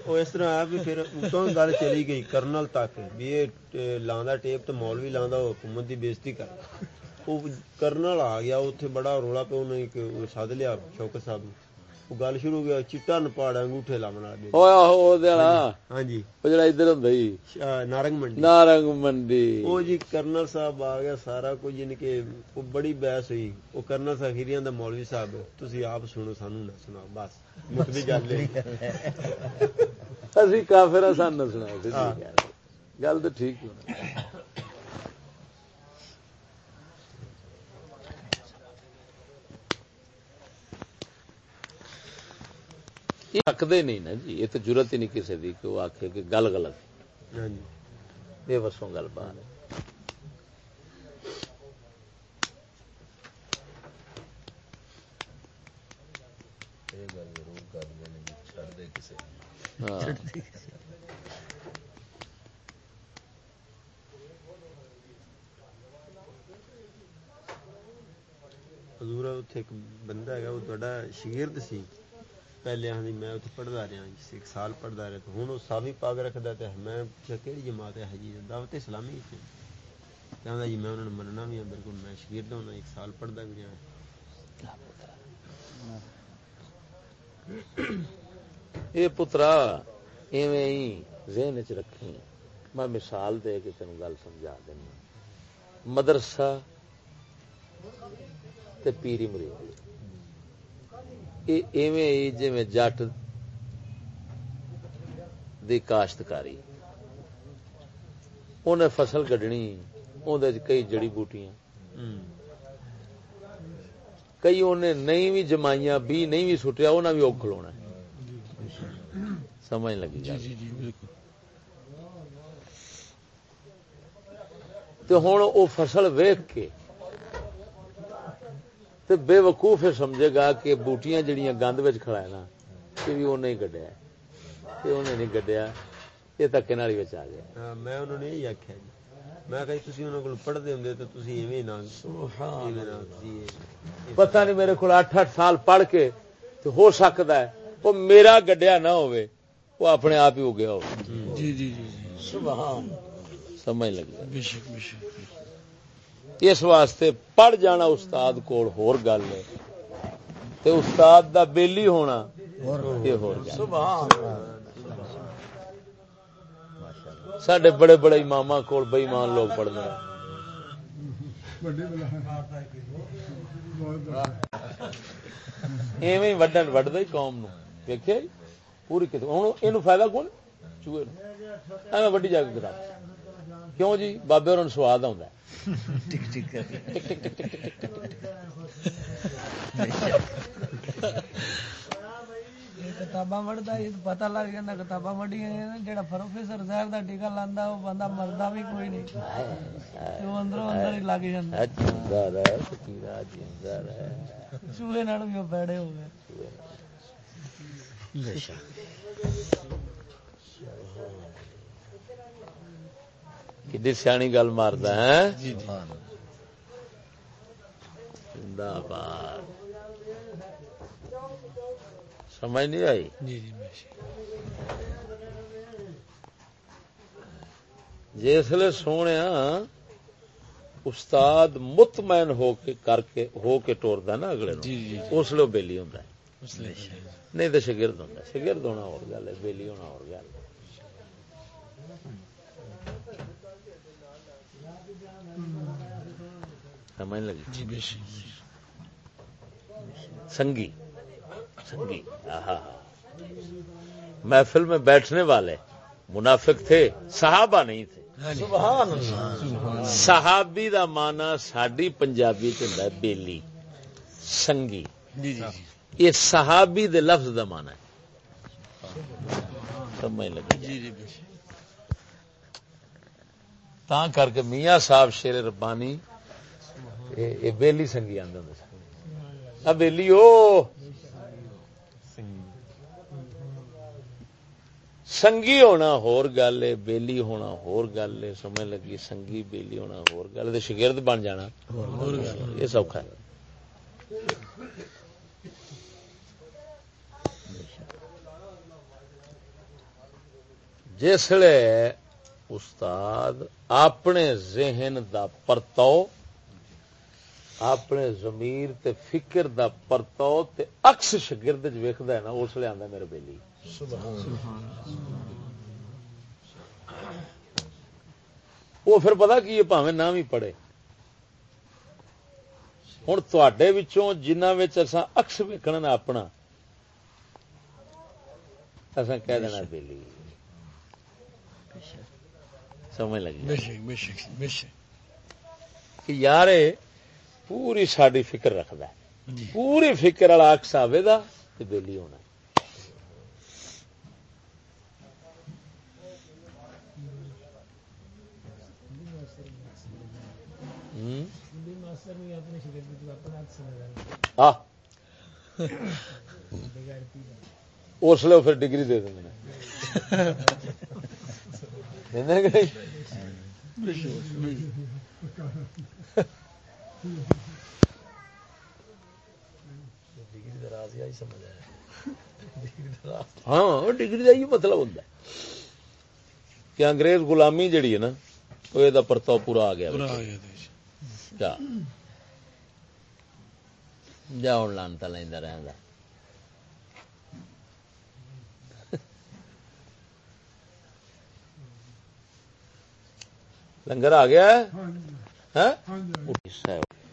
ਉਹ ਇਸ ਤਰ੍ਹਾਂ ਆ ਵੀ ਫਿਰ ਉਤੋਂ ਗੱਲ ਚਲੀ ਗਈ ਕਰਨਲ ਤੱਕ ਵੀ ਇਹ ਲਾਉਂਦਾ ਟੇਪ ਤੇ ਮੌਲਵੀ ਲਾਉਂਦਾ ਉਹ ਹਕੂਮਤ ਦੀ ਬੇਇੱਜ਼ਤੀ ਕਰ ਉਹ ਕਰਨਲ ਆ ਗਿਆ ਉੱਥੇ ਬੜਾ ਰੋਲਾ ਪਿਆ ਉਹਨੇ ਇੱਕ ਸੱਦ ਲਿਆ ਸ਼ੌਕਤ ਸਾਹਿਬ ਨੂੰ। ਉਹ ਗੱਲ ਸ਼ੁਰੂ ਹੋ ਗਿਆ ਚਿੱਟਾ ਨਪਾੜ ਅੰਗੂਠੇ ਲਾਉਣਾ ਦੇ ਓਏ ਆਹੋ ਉਹਦੇ ਵਾਲਾ। ਹਾਂਜੀ। ਉਹ ਜਿਹੜਾ ਇੱਧਰ ਹੁੰਦਾ ਅਹ, ਨਾਰੰਗ ਮੰਡੀ। ਨਾਰੰਗ ਮੰਡੀ। ਉਹ ਜੀ ਕਰਨਲ ਸਾਹਿਬ ਆ ਗਿਆ ਸਾਰਾ ਕੁਝ ਇਨ ਕੇ ਉਹ ਬੜੀ ਬਹਿਸ ਹੋਈ। ਉਹ ਕਰਨਲ ਸਾਹਿਰੀਆਂ ਦਾ ਮੌਲਵੀ ਸਾਹਿਬ ਤੁਸੀਂ ਆਪ ਸੁਣੋ ਸਾਨੂੰ ਨਾ ਸੁਣਾਓ ਬਸ। ਮੁੱਕਦੀ ਗੱਲ ਹੈ। ਅਸੀਂ ਕਾਫਰ ਸਾਨੂੰ ਸੁਣਾਓ ਸਿੱਧੀ ਹਾਂ। ਗੱਲ। ਗੱਲ ਤਾਂ ਠੀਕ ਹੀ یہ سکتے نہیں نا جی یہ تو ضرورت ہی نہیں کسی کی کہ وہ آخ کہ گل گلت یہ بسوں گل باہر حضور اتنے ایک بندہ ہے وہ تھوڑا شیرد سی پہلے آدھی میں اتنے پڑھتا رہا ہاں، ایک سال پڑھتا رہا تو ہوں وہ سا بھی پاگ رکھتا تو میں پوچھا کہڑی جماعت ہے جی دعوت اسلامی کہنا جی میں انہوں نے مننا بھی ہوں بالکل میں شگرد ہونا ہاں، ایک سال پڑھتا بھی رہا ہاں۔ یہ پترا، ایویں ہی ذہن چ رکھی میں مثال دے کے تین گل سمجھا دینا مدرسہ تے پیری مرید۔ ایویں جی جٹ دی کاشتکاری انہیں فصل کڈنی اندر کئی جڑی بوٹیاں کئی انہیں نہیں بھی جمائیاں بھی نہیں بھی سٹیا انہیں بھی اوکھ کھلونا سمجھ لگی جی تو ہوں وہ فصل ویک کے تو بے وقوف سمجھے گا کہ بوٹیاں جڑیاں گند کھڑا نا یہ بھی انہیں کڈیا یہ نہیں کڈیا یہ دکے نال آ گیا۔ ہاں، میں انہوں نے یہی آخیا جی۔ میں کہ جی، تسی تو پتہ نہیں میرے کو 8 8 سال پڑھ کے تو ہو سکتا ہے وہ میرا گڈیا نہ ہو وہ اپنے آپ ہی ہو گیا ہو جی،, جی جی جی۔ سبحان سمجھ لگ بے شک بے شک۔ اس واسطے پڑھ جانا استاد کول ہور گل ہے۔ تے استاد دا بیلی ہونا یہ ہور بڑے بڑے ماما کول بے ایمان لوگ پڑھنے ایویں وڈن وڈدا ہی قوم نو جی، پوری کتنے ہن اینو فائدہ کون؟ چوہے نو ایویں وڈی جا کے کیوں جی؟ بابے ہورن سواد آ ٹک کتاباں پڑھتا پتا لگ جاتا کتاباں پڑھیا پروفیسر صاحب کا ٹیکا لا بندہ مرد بھی کوئی نہیں۔ وہ اندر ہی لگ جا چوہے بھی پیڑے ہو گئے کھی سیانی گل مارتا ہے ہاں؟ زندہ باد سمجھ نہیں آئی؟ جسل سونے استاد مطمئن ہو کے کر کے ہو کے ٹوردا نا اگلے اس لیے بےلی ہوں نہیں تو شگرد ہوں شگرد ہونا اور گل ہے بےلی ہونا اور گل سمجھ لگی؟ سنگی سنگی ہاں محفل میں بیٹھنے والے منافق تھے صحابہ نہیں تھے۔ صحابی دا مانا ساڈی پنجابی چ بیلی۔ سنگی یہ صحابی دے لفظ دا مانا ہے۔ سمجھ لگی؟ تا کر کے میاں صاحب شیر ربانی یہ بےلی سنگھی آدھے ہوں سن سنگھی ہونا ہور گل ہے بیلی ہونا ہور گل ہے سمجھ لگی سنگھی بیلی ہونا ہور گل تے شاگرد بن جانا یہ سوکھا ہے جسے استاد اپنے ذہن دا پرتاؤ اپنے زمیر تے فکر دا پرتو تے عکس شگرد وچ ہے نا اس لے آندا میرے بیلی۔ وہ پھر پتا کی پاویں نہ بھی پڑھے۔ ہوں تے جنہ اکس ویکنا اپنا اصا کہہ دینا بیلی۔ سمجھ لگی۔ یار پوری ساری فکر رکھتا ہے۔ جی۔ پوری فکر والا اکس آئے گا بہلی ہونا اس لیے پھر ڈگری دے دیں ہاں ڈگری کا یہ مطلب ہوتا کہ انگریز غلامی جڑی ہے نا وہ یہ پرتاؤ پورا آ گیا۔ جا۔ ہوں لانتا لینا رہتا لنگر آ گیا Hã? É o.